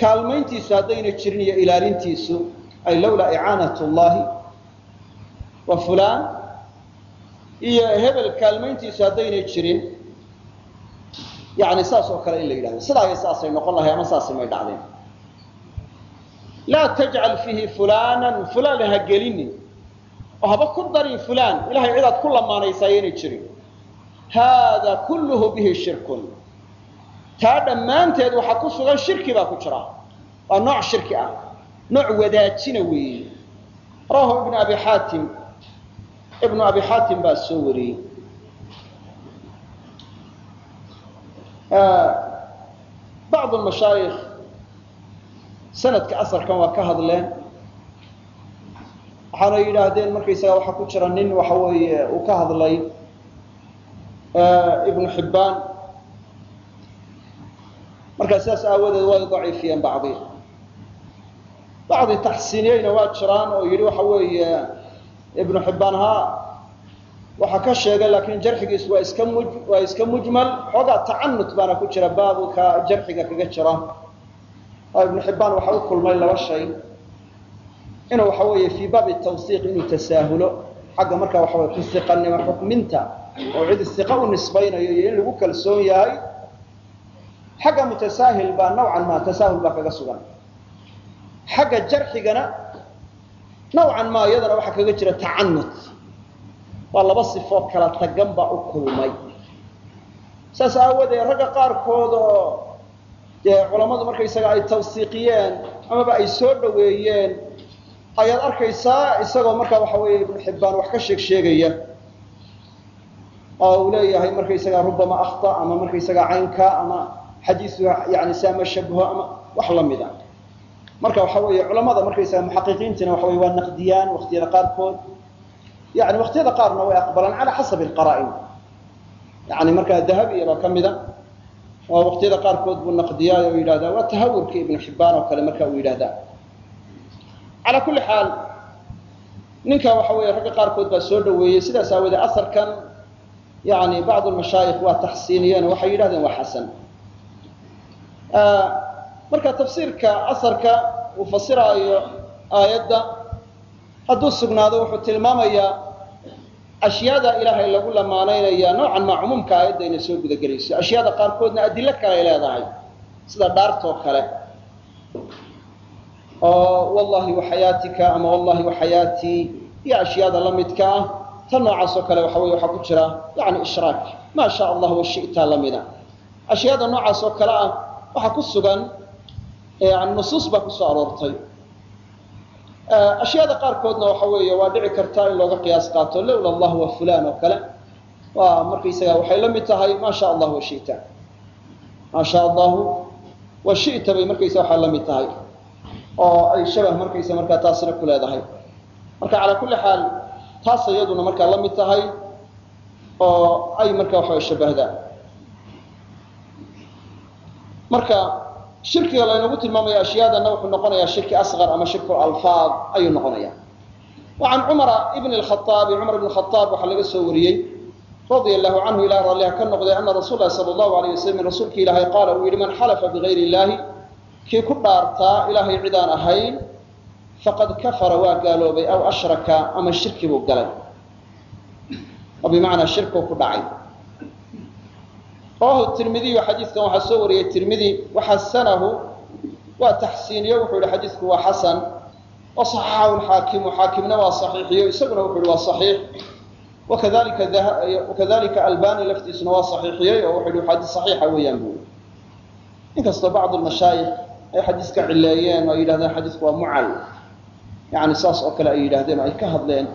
kaalmayntiisu haddayna jirin iyo ilaalintiisu ay lawlaa icaanat llahi wa fulaan iyo hebel kaalmayntiisu haddaynay jirin yani saas oo kale in la yidhahdo. Sidaaya saasay noqon lahay ama saasay may dhacdeen. Laa tajcal fiihi fulaanan. Fulaan ha gelinin oo ku darin fulaan ilahay cidaad ku lamaanaysaa yaynay jirin haada kulluhu bihi shirkun. Taa dhammaanteed waxaa ku sugan shirki baa ku jira. Waa nooc shirki ah nooc wadaajina weeye. Rawahu ibnu abi xaatim ibnu abi xaatim baa soo wariyey. Bacd mashaayikh sanadka asarkan waa ka hadleen waxaana yidhaahdeen markaysaga waxaa ku jira nin waxa weeye uu ka hadlay ibnu xibbaan. Markaa sidaas aawadeed way daciifiyeen bacdi. Bacdi taxsiiniyeyna waa jiraan oo yidhi waxa weeye ibnu xibbaan ha waxaa ka sheegay laakiin jarxigiis waa iska muj waa iska mujmal xoogaa tacanut baana ku jira baabka jarxiga kaga jira. Ibnu xibbaan waxa u kulmay laba shay inuu waxa weeye fii baabi tawsiiq inuu tasaahulo. Xagga markaa waxa weye ku siqanimo xukminta oo cid siqa u nisbaynayo iyo in lagu kalsoon yahay xagga mutasaahil baa nawcan maa tasaahul baa kaga sugan. Xagga jarxigana nawcan maa iyadana waxaa kaga jira tacanut waa laba sifoo kala tagan baa u kulmay. Saas aawadeed ragga qaarkood oo dee culammadu markaysaga ay tawsiiqiyeen amaba ay soo dhoweeyeen ayaad arkaysaa isagoo markaa waxa weeye ibnu xibbaan wax ka sheeg sheegaya oo uu leeyahay markaysaga rubama akhta ama markaysaga caynka ama xadiisu yani saama shabaho ama wax lamida marka waxa weeye culamada markaysaga muxaqiqiintina waxa weye waa naqdiyaan waqtiyada qaarkood. Yani waqtiyada qaarna way aqbalaan cala xasabi alqaraa'in. Yani markaa dahabi baa ka mida oo waqtiyada qaarkood buu naqdiyaa oo yidhahdaa waa tahawurka ibnu xibbaan oo kale marka uu yidhahdaa calaa kulli xaal ninka waxa weeye ragga qaarkood baa soo dhoweeyey. Sidaas aawoodee asarkan yani bacd mashaayikh waa taxsiiniyeen oo waxay yidhahdeen waa xasan. Marka tafsiirka asarka uu fasiraayo aayadda hadduu sugnaado wuxuu tilmaamayaa ashyaada ilaahay lagu lamaanaynaya noocan maa cumuumka aayadda inay soo gudagelayso. Ashyaada qaarkoodna adilo kale ay leedahay sida dhaartoo kale oo wallahi waxayaatika ama wallahi waxayaatii iyo ashyaada la midka ah tan noocaasoo kale waxa weye waxaa ku jira yani ishraak. Maa sha allah washita lamida ashyaada noocaas oo kale ah waxaa ku sugan nusuus baa ku soo aroortay. Ashyaada qaarkoodna waxa weeye waa dhici kartaa in looga qiyaas qaato lowla allah wa fulan oo kale. Waa markaysaga waxay la mid tahay maa sha allah washita maa sha allahu washita bay markaysa waxaa la mid tahay oo ay shabah markaysa markaa taasina ku leedahay. Marka calaa kulli xaal taas iyaduna markaa la mid tahay oo ay markaa waxaa shabahdaa marka shirkiga laynagu tilmaamaya ashyaadana wuxuu noqonayaa shirki asqar ama shirku alfaad ayuu noqonaya wa cumara ibn lkhaaabi cumar ibn khaaab waxaa laga soo wariyey radia allahu canhu ilah ralliha ka noqday ana rasuul sala allahu alayh wasalam rasuulki ilaahay qaala uu yihi man xalafa bigayri illahi kii ku dhaartaa ilaahay cid aan ahayn faqad kafara waa gaaloobay aw ashraka ama shirki buu galay. Oo bimacnaa shirkuu ku dhacay. Rawahu tirmidiyu xadiidkan waxaa soo wariyey tirmidi waxasanahu waa taxsiiniye wuxuu yihi xadiidku waa xasan. Wa saxaxahu lxaakimu xaakimna waa saxiixiyo isaguna wuxuu yihi waa saxiix. Wakadalika wakadalika albani laftiisuna waa saxiixiyey oo wuxuu yihi xadiis saxiixa weeyaan buu inkastoo bacd mashaayikh ay xadiiska cileeyeen oo yidhahdeen xadiisku waa mucal. Yani saas oo kale ay yidhahdeen oo ay ka hadleen.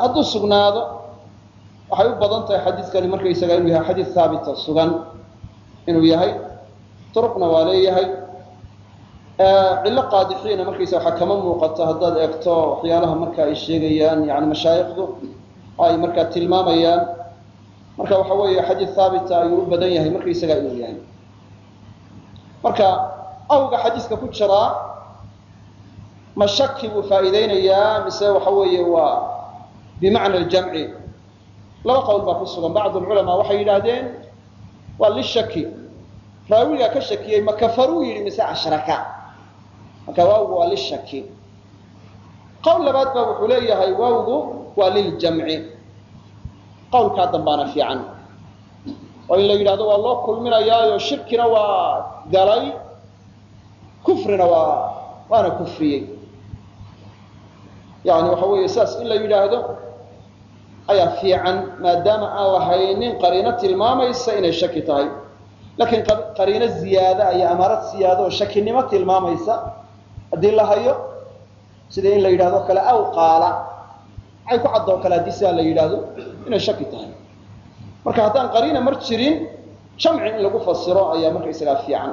Hadduu sugnaado waxay u badan tahay xadiiskani markaysaga inuu yahay xadiis haabita sugan inuu yahay turuqna waa leeyahay. Cillo qaadixiina markaysa waxaa kama muuqato haddaad eegto waxyaalaha marka ay sheegayaan yani mashaayikhdu ay markaa tilmaamayaan. Marka waxa weeye xadiis haabita ayuu u badan yahay markaysaga inuu yahay marka awga xadiiska ku jiraa ma buu faa'iideynayaa mise waxa weeye waa bimacna aljamci laba qowl baa ku sugan bacd lculamaa waxay yidhaahdeen waa lishaki raawigaa ka shakiyey ma yidhi mise ashraka marka waawgu waa lishaki qowl labaad baa wuxuu leeyahay waawgu waa liljamci qowlkaa dambaana fiican oo in la yidhahdo waa loo kulminayaayo shirkina waa galay kufrina waa waana kufriyey. Yani waxa weeye saas in la yidhaahdo ayaa fiican maadaama aan lahaynin qariino tilmaamaysa inay shaki tahay. Laakiin qariino ziyaada iyo amaarad siyaada oo shakinimo tilmaamaysa haddii la hayo sida in la yidhahdo kale aw qaala. Maxay ku caddoo kale haddii sidaa la yidhaahdo inay shaki tahay marka haddaan qariina mar jirin jamci in lagu fasiro ayaa markaysagaa fiican.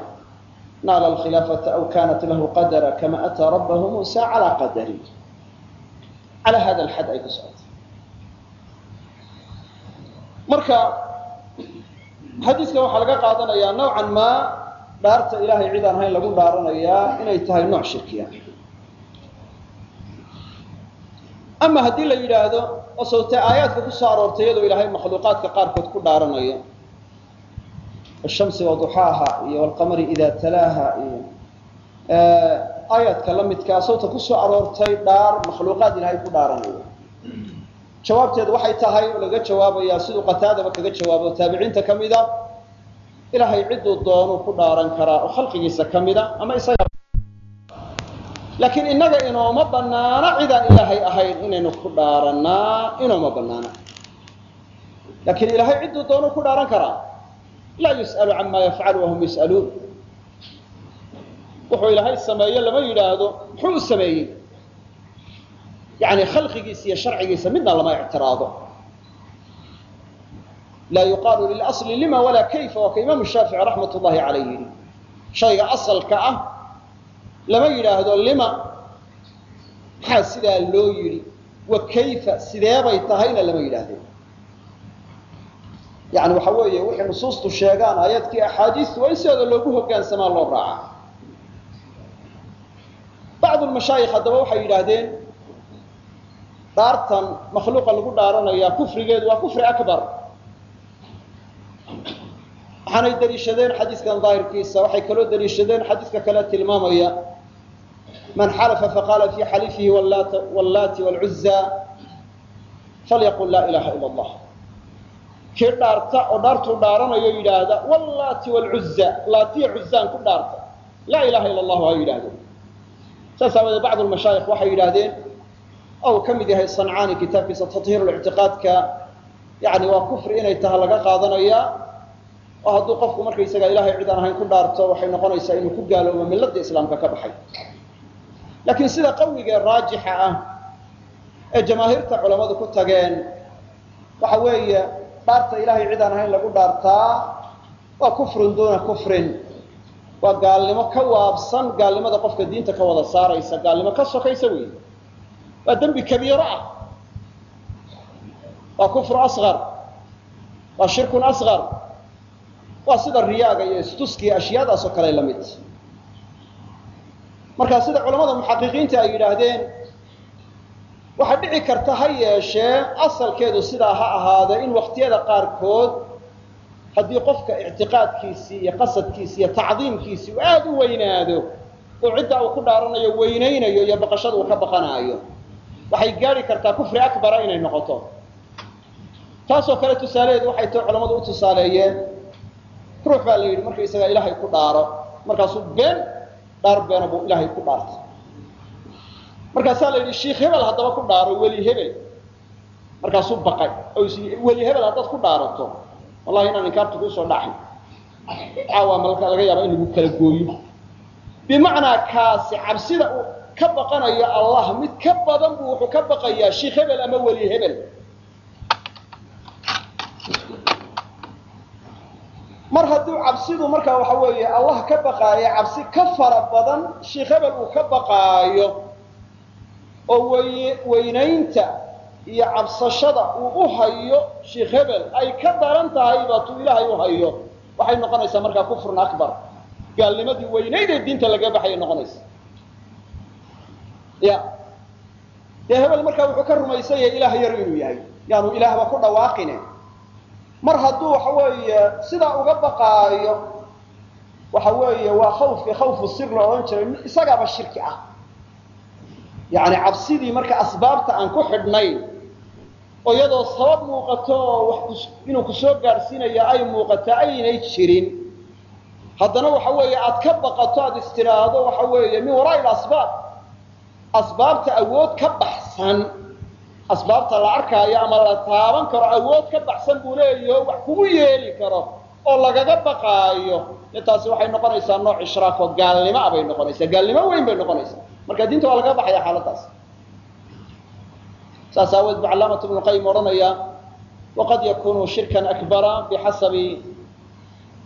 Naala alkhilaafata aw kanat lahu qadara kama ataa rabbahu muusa calaa qadari. Calaa hada alxad ay ku socotay marka xadiiskan waxaa laga qaadanayaa nawcan maa dhaarta ilaahay cid aan hayn lagu dhaaranayaa inay tahay nooc shirkiya ama haddii la yidhaahdo oo aayaadka ku aroortay iyadoo ilaahay makhluuqaadka qaarkood ku dhaaranayo ashamsi waduxaaha iyo walqamari idaa talaaha iyo aayaadka la midkaa sawta ku soo aroortay dhaar makhluuqaad ilaahay ku dhaaranayo. Jawaabteedu waxay tahay oo laga jawaabayaa siduu qataadaba kaga jawaabo taabiciinta ka mida ilaahay cidduu doonuu ku dhaaran karaa oo khalqigiisa ka mida ama isaga laakiin innaga inooma banaana cidaan ilaahay ahayn inaynu ku dhaarannaa inooma banaana laakiin ilaahay cidduu doonuu ku dhaaran karaa laa yus'alu camaa yafcalu wahum yus'aluun. Wuxuu ilaahay sameeye lama yidhaahdo muxuu u sameeyey? Yani khalqigiisa iyo sharcigiisa midna lama ictiraado. Laa yuqaalu lilasli lima walaa kayfa waa ka imaamu shaafici raxmat ullahi calayh yidhi shayga asalka ah lama yidhaahdo lima. Maxaa sidaa loo yidhi? Wa kayfa? Sideebay tahayna lama yidhaahdo yani waxa weeye wixii nusuustu sheegaan aayaadkii axaadiistu waa in sideeda loogu hogaansamaa loo raaca. Bacdu lmashaayikh haddaba waxay yidhaahdeen dhaartan makhluuqa lagu dhaaranayaa kufrigeedu waa kufri akbar waxaanay daliishadeen xadiiskan daahirkiisa waxay kaloo daliishadeen xadiiska kale tilmaamaya man xalafa faqaala fii xalifihi wallaati wlcuza falyaqul laa ilaha ila allah. Kii dhaarta oo dhaartuu dhaaranayo yidhaahda wallaati wlcuza laatiya cuzaan ku dhaarta laa ilaha ila allahu ha yidhaahdo saas aawadee bacdu lmashaayikh waxay yidhaahdeen ou ka mid yahay sancaani kitaabkiisa tahiir ictiqaadka yani waa kufri inay taha laga qaadanayaa oo hadduu qofku markaysaga ilahay cid aan ahayn ku dhaarto waxay noqonaysaa inuu ku gaaloobo milada islaamka ka baxay. Laakiin sida qawigee raajixa ah ee jamaahiirta culammadu ku tageen waxa weeye dhaarta ilahay cid aan ahayn lagu dhaartaa waa kufrun duuna kufrin. Waa gaalnimo ka waabsan gaalnimada qofka diinta ka wada saaraysa gaalnimo ka sokaysa wey waa dembi kabiiro ah. Waa kufru asqar waa shirkun asqar waa sida riyaaga iyo istuskiya ashyaadaas oo kale la mid marka sida culamada muxaqiqiinta ay yidhaahdeen waxaa dhici karta ha yeeshee asalkeedu sidaa ha ahaadee in waqtiyada qaarkood haddii qofka ictiqaadkiisii iyo qasadkiisi iyo tacdiimkiisii uu aada u weynaado oo cidda uu ku dhaaranayo weynaynayo iyo baqashada uu ka baqanaayo waxay gaari kartaa kufri akbara inay noqoto. Taasoo kale tusaalaheedu waxay tahay culamadu u tusaaleeyeen ruux baa la yidhi markaysagaa ilaahay ku dhaaro markaasuu been dhaar beena buu ilaahay ku dhaartay. Markaasaa la yidhi shiikh hebel haddaba ku dhaaro weli hebel. Markaasuu is weli hebel haddaad ku dhaarato wallahi inaan inkaartu kuusoo dhaxay caawa malka laga yaaba in lagu kala gooyo. Bimacnaa kaasi cabsida uu ka baqanayo allah mid ka badan buu wuxuu ka baqayaa shiikh hebel ama weli hebel mar hadduu cabsidu markaa waxa weeye allah ka baqaayo cabsi ka fara badan shiikh hebel uu ka baqaayo oo wey weynaynta iyo cabsashada uu u hayo shiikh hebel ay ka daran tahay baatuu ilaahay u hayo. Waxay noqonaysaa markaa kufrun akbar. Gaalnimadii weynayd ee diinta laga baxayay noqonaysa ya. Dee hebel markaa wuxuu ka rumaysan ilaah yar inuu yahay. Yaanu ilaahba ku dhawaaqine mar hadduu waxa weeye sidaa uga baqaayo waxa weeye waa khawfkii khawfu sir la odhan jiray isagaaba shirki ah. Yacni cabsidii marka asbaabta aan ku xidhnayn oo iyadoo sabab muuqato oo wax inuu ku soo gaadhsiinaya ay muuqato aynay jirin. Haddana waxa weeye aad ka baqato aad istiraahdo waxa weeye min waraa il asbaab. Asbaabta awood ka baxsan asbaabta la arkaayo ama la taaban karo awood ka baxsan buu leeyaho wax kugu yeeli karo oo lagaga baqaayo. De taasi waxay noqonaysaa nooc ishraak oo gaalnimo ah bay noqonaysaa. Gaalnimo weyn bay noqonaysaa. Marka diinta waa lagaga baxaya xaaladaas saas aaweed bu calaamat ibnu qayim odhanaya waqad yakunu shirkan akbara bixasabi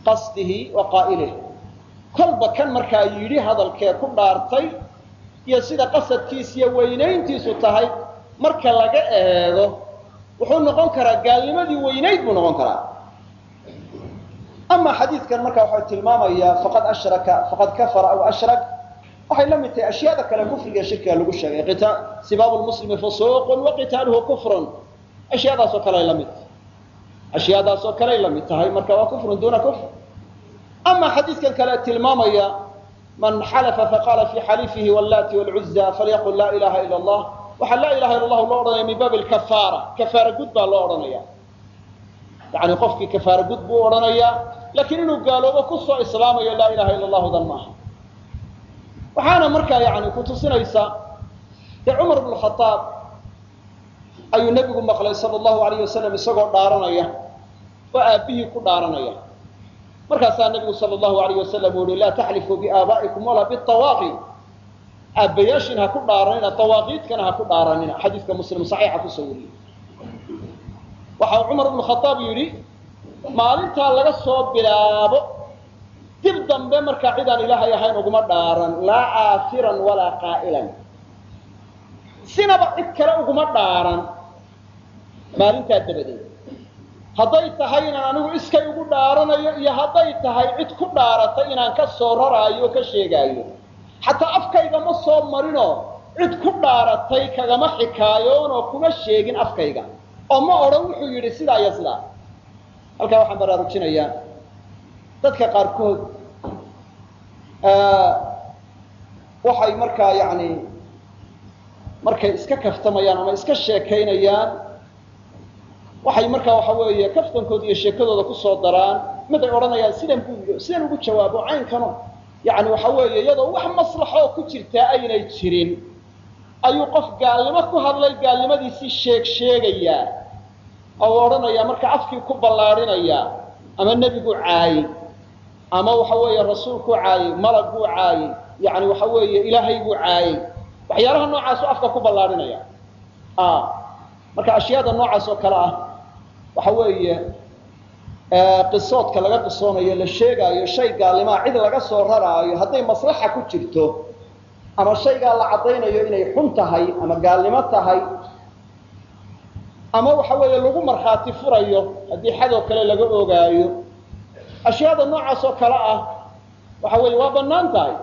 qasdihi wa qaa'ilih kolba kan markaa yidhi hadalkee ku dhaartay iyo sida qasadkiis iyo weynayntiisu tahay marka laga eego wuxuu noqon karaa gaalnimadii weynayd buu noqon karaa. Ama xadiidkan marka waxau tilmaamayaa faqad ashraka faqad kafara aw ashrak. Waxay la mid tahay ashyaada kale kufriga shirkiga lagu sheegay. Sibaabu lmuslimi fusuuqun wa qitaaluhu kufrun. Ashyaadaasoo kale ay ashyaadaasoo kale ay la tahay. Marka waa kufrun duuna kufr. Ama xadiidkan kale tilmaamaya man xalafa faqaala fi xalifihi wallati wlcuza falyaqul laa ilaha ila allah waxaa laa ilaha illa allahu loo odhanaya min baabi lkafaara kafaara gud baa loo odhanaya. Yani qofkii kafaara gud buu odhanayaa laakiin inuu gaaloobo ku soo islaamayo laa ilaha illa allahu dan maaha. Waxaana markaa yani kutusinaysa dee cumar bn khaaab ayuu nebigu maqlay sal allahu alayh wasalam isagoo dhaaranaya oo aabbihii ku dhaaranaya. Markaasaa nebigu sal allahu alayh wasalam uu laa taxlifuu biaabaa'ikum walaa biawaaqi aabbayaashiina ha ku dhaaranina dawaaqiidkana ha ku dhaaranina xadiiska muslim saxiixa ku soo wariyey. Waxa cumar bnu khaaab yidhi maalintaa laga soo bilaabo dib dambe markaa cidaan ilaahay ahayn uguma dhaaran laa aafiran walaa qaa'ilan. Sinaba cid kale uguma dhaaran. Maalintaa dabadeed. Hadday tahay inaan anigu iskay ugu dhaaranayo iyo hadday tahay cid ku dhaaratay inaan ka soo raraayo o ka sheegaayo xataa afkayga ma soo marinoo cid ku dhaaratay kagama xikaayoonoo kuma sheegin afkayga oo ma odhan wuxuu yidhi sidaa iyo sidaa halkaa waxaan baraarujinayaa dadka qaarkood waxay markaa yani markay iska kaftamayaan ama iska sheekaynayaan waxay markaa waxa weeye kaftankooda iyo sheekadooda ku soo daraan mid ay odhanayaan sidan yidhi sidan ugu jawaabo caynkano yani waxa weeye iyadoo wax maslaxoo ku jirtaa aynay jirin ayuu qof gaalnimo ku hadlay gaalnimadiisii sheeg sheegayaa oo odhanaya marka afkii ku ballaadhinaya ama nebiguu caayey ama waxa weeye rasuulkuu caayey malagguu caayey yani waxa weeye ilaahay buu caayey waxyaalaha noocaasu afka ku ballaadhinaya. Marka ashyaada noocaas oo kale ah waxa weeye qisoodka laga qisoonayo la sheegaayo shay gaalnimaa cid laga soo raraayo hadday maslaxa ku jirto ama shaygaa la caddaynayo inay xun tahay ama gaalnimo tahay ama waxa weeye lagu markhaati furayo haddii xadoo kale laga ogaayo ashyaada noocaas oo kale ah waxa weeye waa bannaan tahay.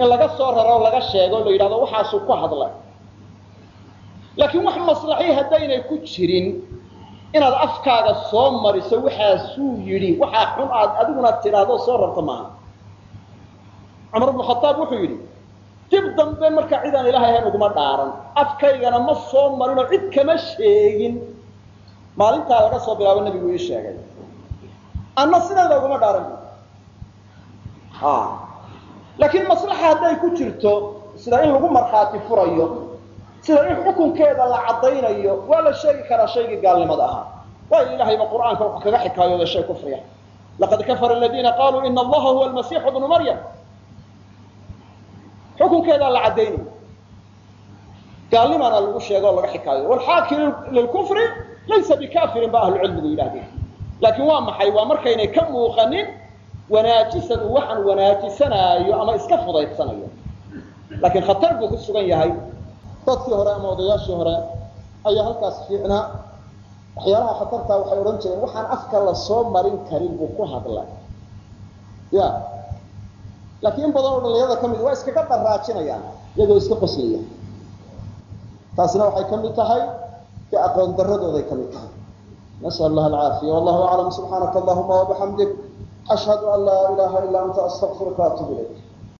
In laga soo raro laga sheego o la yidhahdo waxaasuu ku hadlay. Laakiin wax maslaxii haddaynay ku jirin inaad afkaaga soo mariso waxaasuu yidhi waxaa xun aad adiguna tidhaahdo soo rarto maaha cumar bnu khaaab wuxuu yidhi dib dambe markaa cidaan ilahay ahayn uguma dhaaran. Afkaygana ma soo marinoo cid kama sheegin. Maalintaa laga soo bilaabo nebigu ii sheegay. Anna sideeda uguma dhaaran. Laakiin maslaxa hadday ku jirto sida in lagu markhaati furayo sida in xukunkeeda la caddaynayo waa la sheegi karaa shaygii gaalnimada ahaa. Waayo ilahayba qur'aanka wuxuu kaga xikaayooday shay kufriya laqad kafara aladiina qaluu ina allaha huwa almasiixu bnu maryam. Xukunkeedaa la caddaynaya gaalnimaana lagu sheego laga xikaayo. Walxaaki lilkufri laysa bikafirin ba ahlucilmigu yidhahdeen laakiin waa maxay? Waa markaynay ka muuqanin wanaajisan waxaan wanaajisanaayo ama iska fudaydsanayo laakiin khatar buu ku sugan yahay dadkii hore ama odayaashii hore ayaa halkaas fiicnaa waxyaalaha khatartaa waxay odhan jireen waxaan afka la soo marin karin buu ku hadlay. Ya. Laakiin in badan oo dhalinyarada ka mid waa iskaga dharaajinayaan iyagoo iska qoslaya. Taasina waxay ka mid tahay aqoon daradooday ka mid tahay. Nasal allah alcaafiya wallahu aclam subxaanaka allahuma wabixamdik ashhadu an laa ilaaha ilaa anta astaqfiruka waatubu ilayk